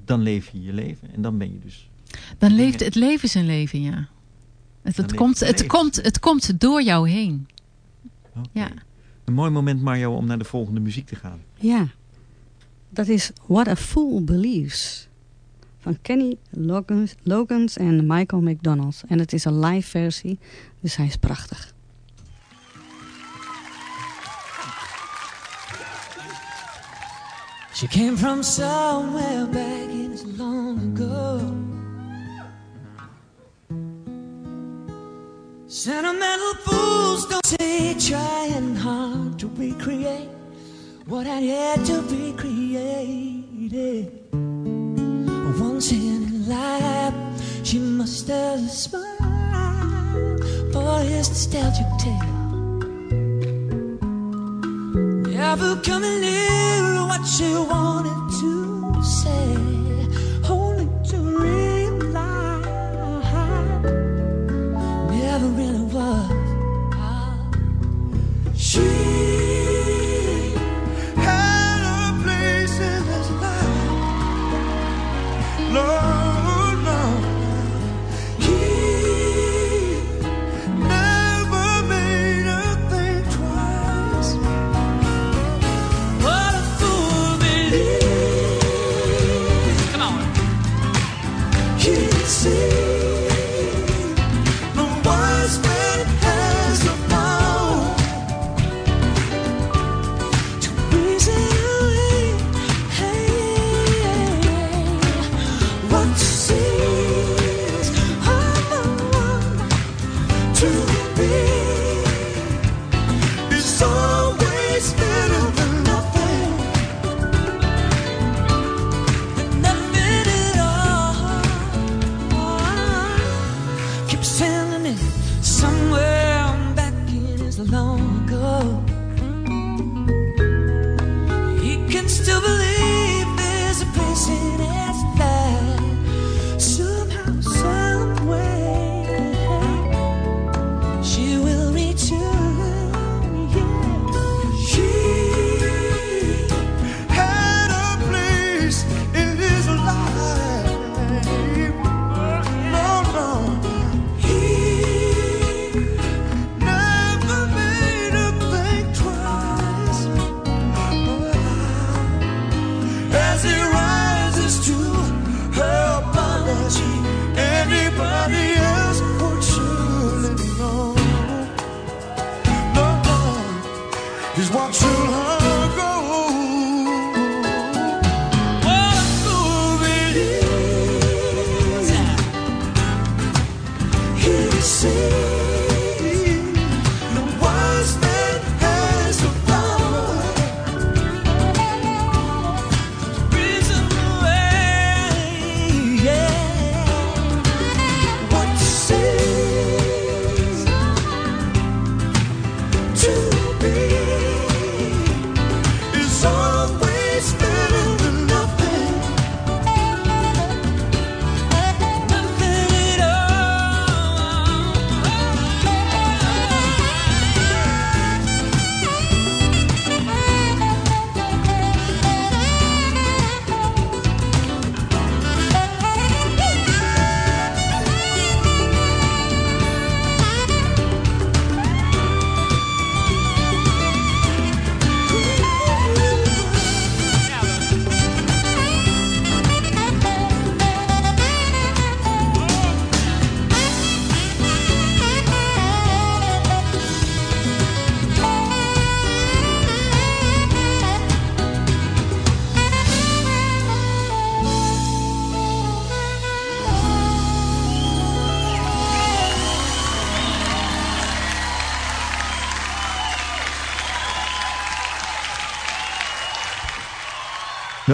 dan leef je je leven en dan ben je dus... Dan leeft het leven zijn leven, ja. Het, komt, het komt, het komt door jou heen. Ja. Een mooi moment Mario om naar de volgende muziek te gaan. Ja. Dat is What a Fool Believes. Van Kenny Loggins, Logans en Michael McDonald. En het is een live versie, dus hij is prachtig. She came from somewhere back in so long ago. Sentimental fools don't say trying hard to recreate what I had yet to be created. Once in life, she must have smiled for his nostalgic tale. Never coming near what she wanted to say, only to realize was. Ah. She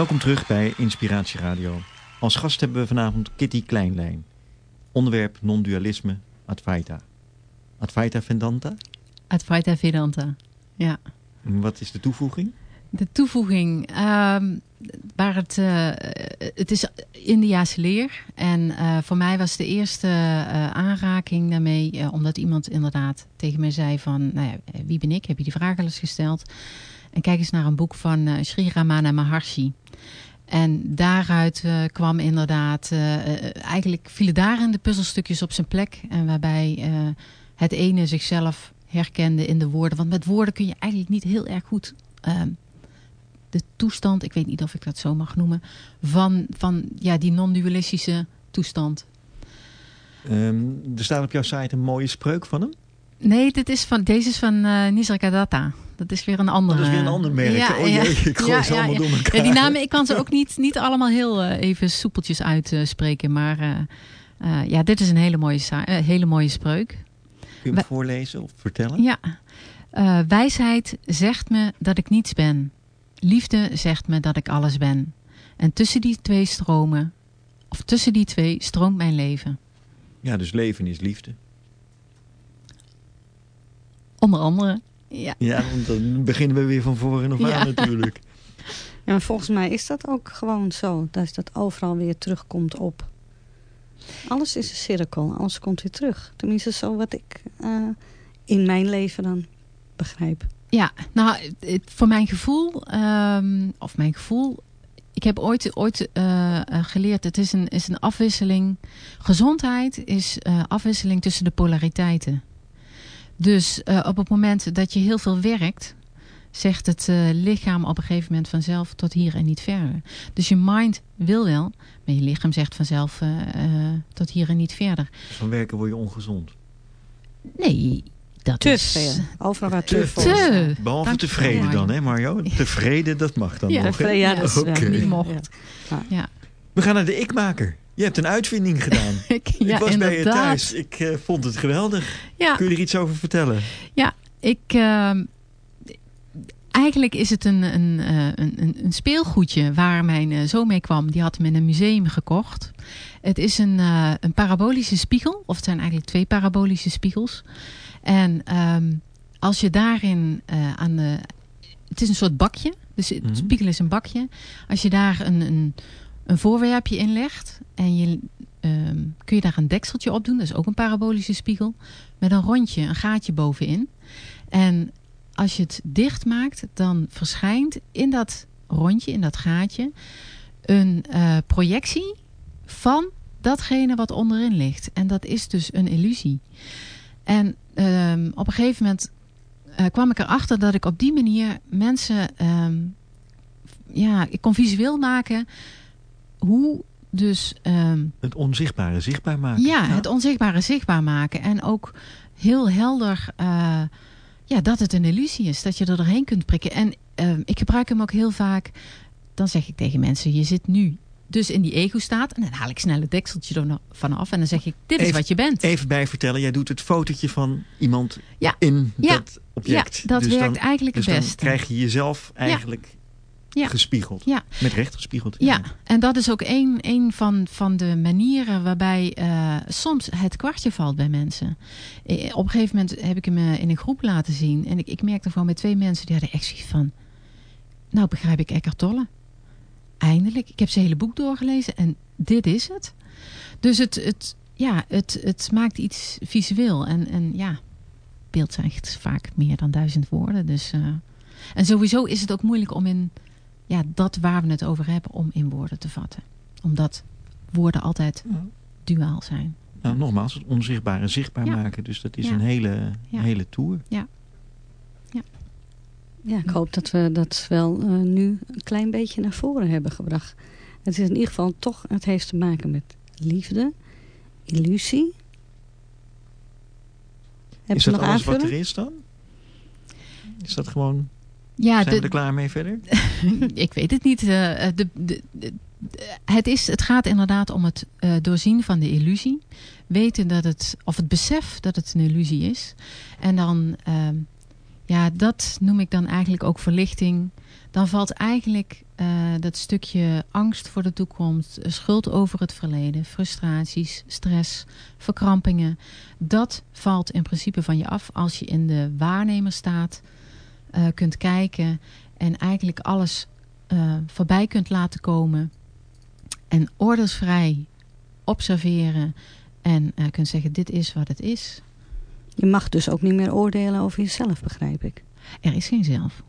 Welkom terug bij Inspiratie Radio. Als gast hebben we vanavond Kitty Kleinlijn. Onderwerp non-dualisme Advaita. Advaita Vedanta? Advaita Vedanta. Ja. En Wat is de toevoeging? De toevoeging, ehm, waar het, eh, het is Indiaanse leer. En eh, voor mij was de eerste eh, aanraking daarmee, omdat iemand inderdaad tegen mij zei van, nou ja, wie ben ik? Heb je die vraag al eens gesteld? En kijk eens naar een boek van eh, Sri Ramana Maharshi. En daaruit eh, kwam inderdaad, eh, eigenlijk vielen daarin de puzzelstukjes op zijn plek. En waarbij het ene zichzelf herkende in de woorden. Want met woorden kun je eigenlijk niet heel erg goed ehm, de toestand, ik weet niet of ik dat zo mag noemen, van, van ja, die non-dualistische toestand. Ehm, er staat op jouw site een mooie spreuk van hem. Nee, dit is van, deze is van eh Nisargadatta. Dat is weer een andere. Dat is weer een ander merk. Oh jee, ik gooi ze allemaal door elkaar. Ja, die namen, ik kan ze ook niet, niet allemaal heel eh, even soepeltjes uitspreken. maar eh, eh, ja, dit is een hele mooie, hele mooie spreuk. Kun je hem voorlezen of vertellen? Ja. Eh, wijsheid zegt me dat ik niets ben. Liefde zegt me dat ik alles ben. En tussen die twee stromen, of tussen die twee stroomt mijn leven. Ja, dus leven is liefde. Onder andere. Ja. Ja, want dan beginnen we weer van voren af Ja. aan natuurlijk. Ja, maar volgens mij is dat ook gewoon zo. Dat dat overal weer terugkomt op. Alles is een cirkel. Alles komt weer terug. Tenminste zo wat ik eh, in mijn leven dan begrijp. Ja, nou, het- voor mijn gevoel, ehm, of mijn gevoel, ik heb ooit, ooit eh, eh, geleerd, het is een, is een afwisseling. Gezondheid is eh, afwisseling tussen de polariteiten. Dus eh, op het moment dat je heel veel werkt, zegt het eh, lichaam op een gegeven moment vanzelf tot hier en niet verder. Dus je mind wil wel, maar je lichaam zegt vanzelf eh, tot hier en niet verder. Dus van werken word je ongezond. Nee, dat Te is... veel. Overal waar Te te, Te. Behalve Dank tevreden dan, hè Mario? Tevreden, dat mag dan Ja, nog. hè? Tevreden, ja, dat is Oké. niet mocht. Ja. We gaan naar de ikmaker. Je hebt een uitvinding gedaan. Ik, was bij je thuis. Ik eh, vond het geweldig. Ja, Kun je er iets over vertellen? ja ik, ehm, eigenlijk is het een, een, eh, een, een, een speelgoedje waar mijn eh, zoon mee kwam. Die had hem in een museum gekocht. Het is een, een parabolische spiegel. Of het zijn eigenlijk twee parabolische spiegels. En ehm, als je daarin aan de... Het is een soort bakje. Dus het Mhm. spiegel is een bakje. Als je daar een, een, een voorwerpje in legt en je, ehm, kun je daar een dekseltje op doen. Dat is ook een parabolische spiegel. Met een rondje, een gaatje bovenin. En als je het dicht maakt, dan verschijnt in dat rondje, in dat gaatje, een eh, projectie van datgene wat onderin ligt. En dat is dus een illusie. En ehm, op een gegeven moment eh, kwam ik erachter dat ik op die manier mensen, ehm, ja, ik kon visueel maken hoe dus ehm, Het onzichtbare zichtbaar maken. ja, het onzichtbare zichtbaar maken. En ook heel helder eh, ja, dat het een illusie is. Dat je er doorheen kunt prikken. En ehm, ik gebruik hem ook heel vaak. Dan zeg ik tegen mensen, je zit nu dus in die ego-staat. En dan haal ik snel het dekseltje er vanaf. En dan zeg ik, dit is Even- wat je bent. Even bijvertellen, jij doet het fotootje van iemand Ja. in Ja. dat object. Ja, dat Dus werkt dan- eigenlijk het dus beste. dan krijg je jezelf eigenlijk Ja. gespiegeld. Ja. Met recht gespiegeld. Ja, en dat is ook een, een van, van de manieren waarbij eh, soms het kwartje valt bij mensen. Eh, Op een gegeven moment heb ik hem eh, in een groep laten zien. En ik, ik merkte gewoon met twee mensen die hadden echt zoiets van... Nou begrijp ik Eckhart Tolle. Eindelijk. Ik heb zijn hele boek doorgelezen en dit is het. Dus het, het, ja, het, het maakt iets visueel. En, en ja, beeld zijn echt vaak meer dan duizend woorden. Dus, eh, en sowieso is het ook moeilijk om in ja, dat waar we het over hebben, om in woorden te vatten. Omdat woorden altijd duaal zijn. Nou, nogmaals, het onzichtbare zichtbaar Ja. maken. Dus dat is Ja. een hele, Ja. hele tour. Ja. Ja, ik hoop dat we dat wel eh, nu een klein beetje naar voren hebben gebracht. Het is in ieder geval toch, het heeft te maken met liefde, illusie. Heb is je dat nog alles wat aanvulling? er is dan? Is dat gewoon... Ja, zijn we er klaar mee verder? ik weet het niet. eh, de, de, de- het, is, het gaat inderdaad om het eh, doorzien van de illusie. Weten dat het, of het besef dat het een illusie is. En dan, ehm, ja, dat noem ik dan eigenlijk ook verlichting. Dan valt eigenlijk eh, dat stukje angst voor de toekomst, eh, schuld over het verleden, frustraties, stress, verkrampingen. Dat valt in principe van je af als je in de waarnemerstaat eh, kunt kijken en eigenlijk alles eh, voorbij kunt laten komen en oordeelsvrij observeren en eh, kunt zeggen dit is wat het is. Je mag dus ook niet meer oordelen over jezelf, begrijp ik. Er is geen zelf.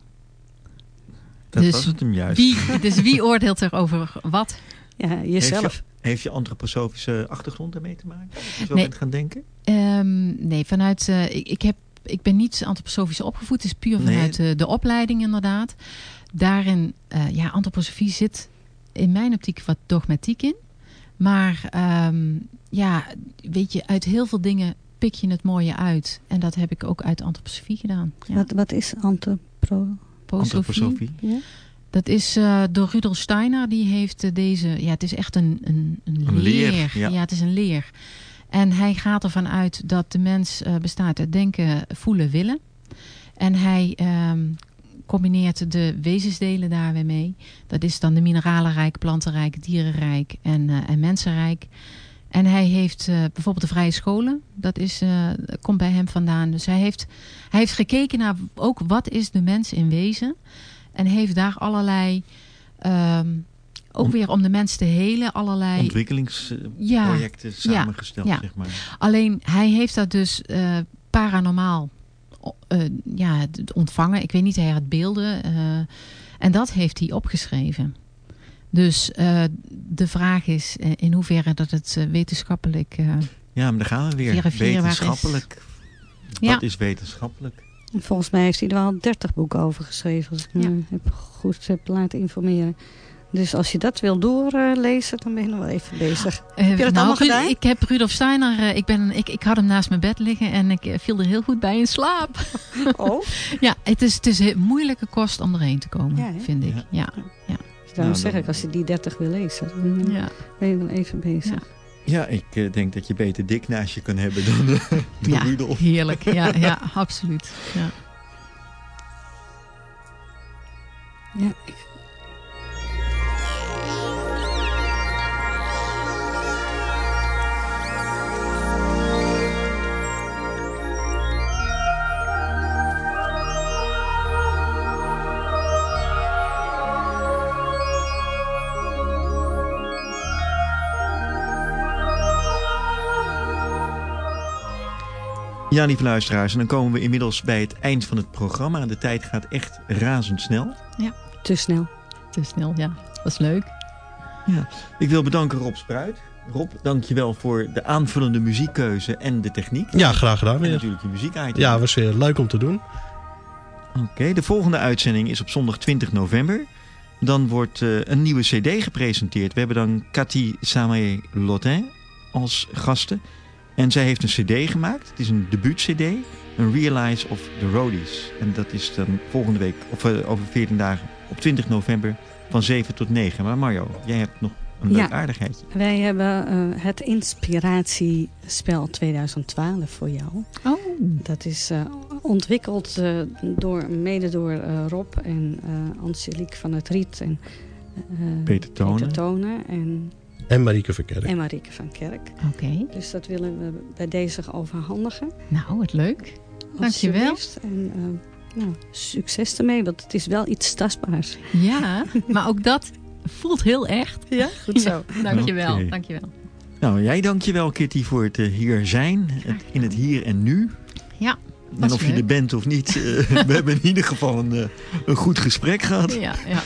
Dat Dus was het hem juist. Wie, dus wie oordeelt er over wat? Ja, Heeft je, heeft je antroposofische achtergrond daarmee te maken? Dat je zo Nee. bent gaan denken? Ehm, nee, vanuit. eh, ik, ik, heb, ik ben niet antroposofisch opgevoed. Het is puur vanuit eh, de opleiding, inderdaad. Daarin, eh, ja, antroposofie zit in mijn optiek wat dogmatiek in. Maar ehm, ja, weet je, uit heel veel dingen pik je het mooie uit. En dat heb ik ook uit antroposofie gedaan. Ja. Wat, wat is antropro... Antroposofie. Ja? Dat is eh, door Rudolf Steiner. Die heeft deze... Ja, het is echt een, een, een, Een leer, leer. ja. het is een leer. En hij gaat ervan uit dat de mens eh, bestaat uit denken, voelen, willen. En hij ehm, combineert de wezensdelen daar weer mee. Dat is dan de mineralenrijk, plantenrijk, dierenrijk en, eh, en mensenrijk. En hij heeft eh, bijvoorbeeld de vrije scholen. Dat is, komt bij hem vandaan. Dus hij heeft, hij heeft gekeken naar ook wat is de mens in wezen. En heeft daar allerlei... ehm, ook Ont- weer om de mens te helen, allerlei... Ontwikkelingsprojecten Ja, samengesteld, ja. zeg maar. Alleen hij heeft dat dus eh, paranormaal eh, ja, ontvangen. Ik weet niet, hij had beelden. eh, en dat heeft hij opgeschreven. Dus eh, de vraag is in hoeverre dat het wetenschappelijk... eh, Ja, maar daar gaan we weer. Wetenschappelijk. Ja. Wat is wetenschappelijk? Volgens mij heeft hij er wel 30 boeken over geschreven. Als ik me heb goed heb laten informeren. Dus als je dat wil doorlezen, dan ben je nog wel even bezig. Eh, heb je dat nou, allemaal Ru- gedaan? Ik heb Rudolf Steiner, eh, ik, ben, ik, ik had hem naast mijn bed liggen en ik eh, viel er heel goed bij in slaap. Oh? ja, het is, het is een moeilijke kost om erheen te komen, Ja, vind ik. Ja. Ja. Dus daarom Nou, zeg dan- ik, als je die 30 wil lezen, dan eh, Ja. ben je wel even bezig. Ja, ik eh, denk dat je beter dik naast je kan hebben dan, eh, dan Ja, Rudolf. heerlijk. Ja, ja absoluut. Ja. Ja, Ja, lieve luisteraars, en dan komen we inmiddels bij het eind van het programma. De tijd gaat echt razendsnel. ja, te snel. te snel. Ja, was leuk. Ja. Ik wil bedanken Rob Spruit. Rob, dankjewel voor de aanvullende muziekkeuze en de techniek. Ja, graag gedaan En natuurlijk je muziek Ja, was weer leuk om te doen. Oké, de volgende uitzending is op zondag 20 november. Dan wordt eh, een nieuwe cd gepresenteerd. We hebben dan Cathy Samae Lotin als gasten. En zij heeft een cd gemaakt. Het is een debuut-cd. Een Realize of the Roadies. En dat is dan volgende week, of eh, over 14 dagen, op 20 november van 7 tot 9. Maar Mario, jij hebt nog een leuk Ja. aardigheidje. Wij hebben eh, het inspiratiespel 2012 voor jou. Oh. Dat is eh, ontwikkeld eh, door, mede door eh, Rob en eh Angelique van het Riet. En, eh, Peter Tonen. Peter Tonen en, En Marieke Verkerk. en Marieke van Kerk. Oké. Dus dat willen we bij deze overhandigen. Nou, wat leuk. Dankjewel. En eh, nou, succes ermee, want het is wel iets tastbaars. Ja, maar ook dat voelt heel echt. Ja, goed zo. Ja, dankjewel, Oké. dankjewel. Nou, jij dankjewel Kitty voor het eh, hier zijn. Het, in het hier en nu. Ja, En was of je er bent of niet, eh, we hebben in ieder geval een, een goed gesprek gehad. Ja, ja.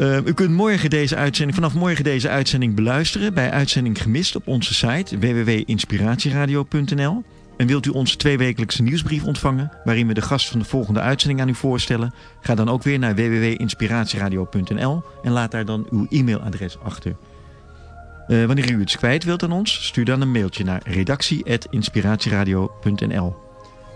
Eh, u kunt morgen deze uitzending, vanaf morgen deze uitzending beluisteren bij Uitzending Gemist op onze site www.inspiratieradio.nl. En wilt u onze tweewekelijkse nieuwsbrief ontvangen, waarin we de gast van de volgende uitzending aan u voorstellen? Ga dan ook weer naar www.inspiratieradio.nl en laat daar dan uw e-mailadres achter. Eh, wanneer u iets kwijt wilt aan ons, stuur dan een mailtje naar redactie.inspiratieradio.nl.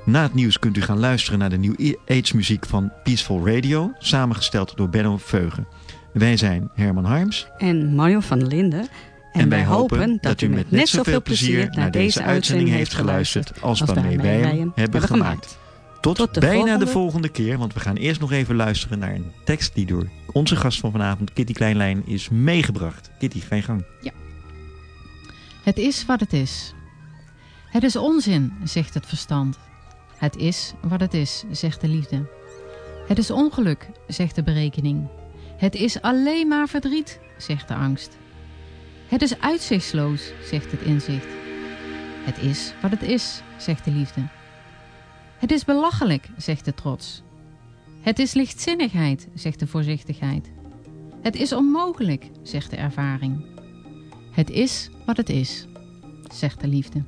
Na het nieuws kunt u gaan luisteren naar de New Age muziek van Peaceful Radio, samengesteld door Benno Veugen. Wij zijn Herman Harms. En Mario van der Linden. En, wij hopen dat u met net zoveel plezier naar deze uitzending heeft geluisterd als waarmee wij hem hebben gemaakt. Tot, Tot de bijna volgende. de volgende keer, want we gaan eerst nog even luisteren naar een tekst die door onze gast van vanavond, Kitty Kleinlijn, is meegebracht. Kitty, ga je gang. Het is wat het is. Het is onzin, zegt het verstand. Het is wat het is, zegt de liefde. Het is ongeluk, zegt de berekening. Het is alleen maar verdriet, zegt de angst. Het is uitzichtsloos, zegt het inzicht. Het is wat het is, zegt de liefde. Het is belachelijk, zegt de trots. Het is lichtzinnigheid, zegt de voorzichtigheid. Het is onmogelijk, zegt de ervaring. Het is wat het is, zegt de liefde.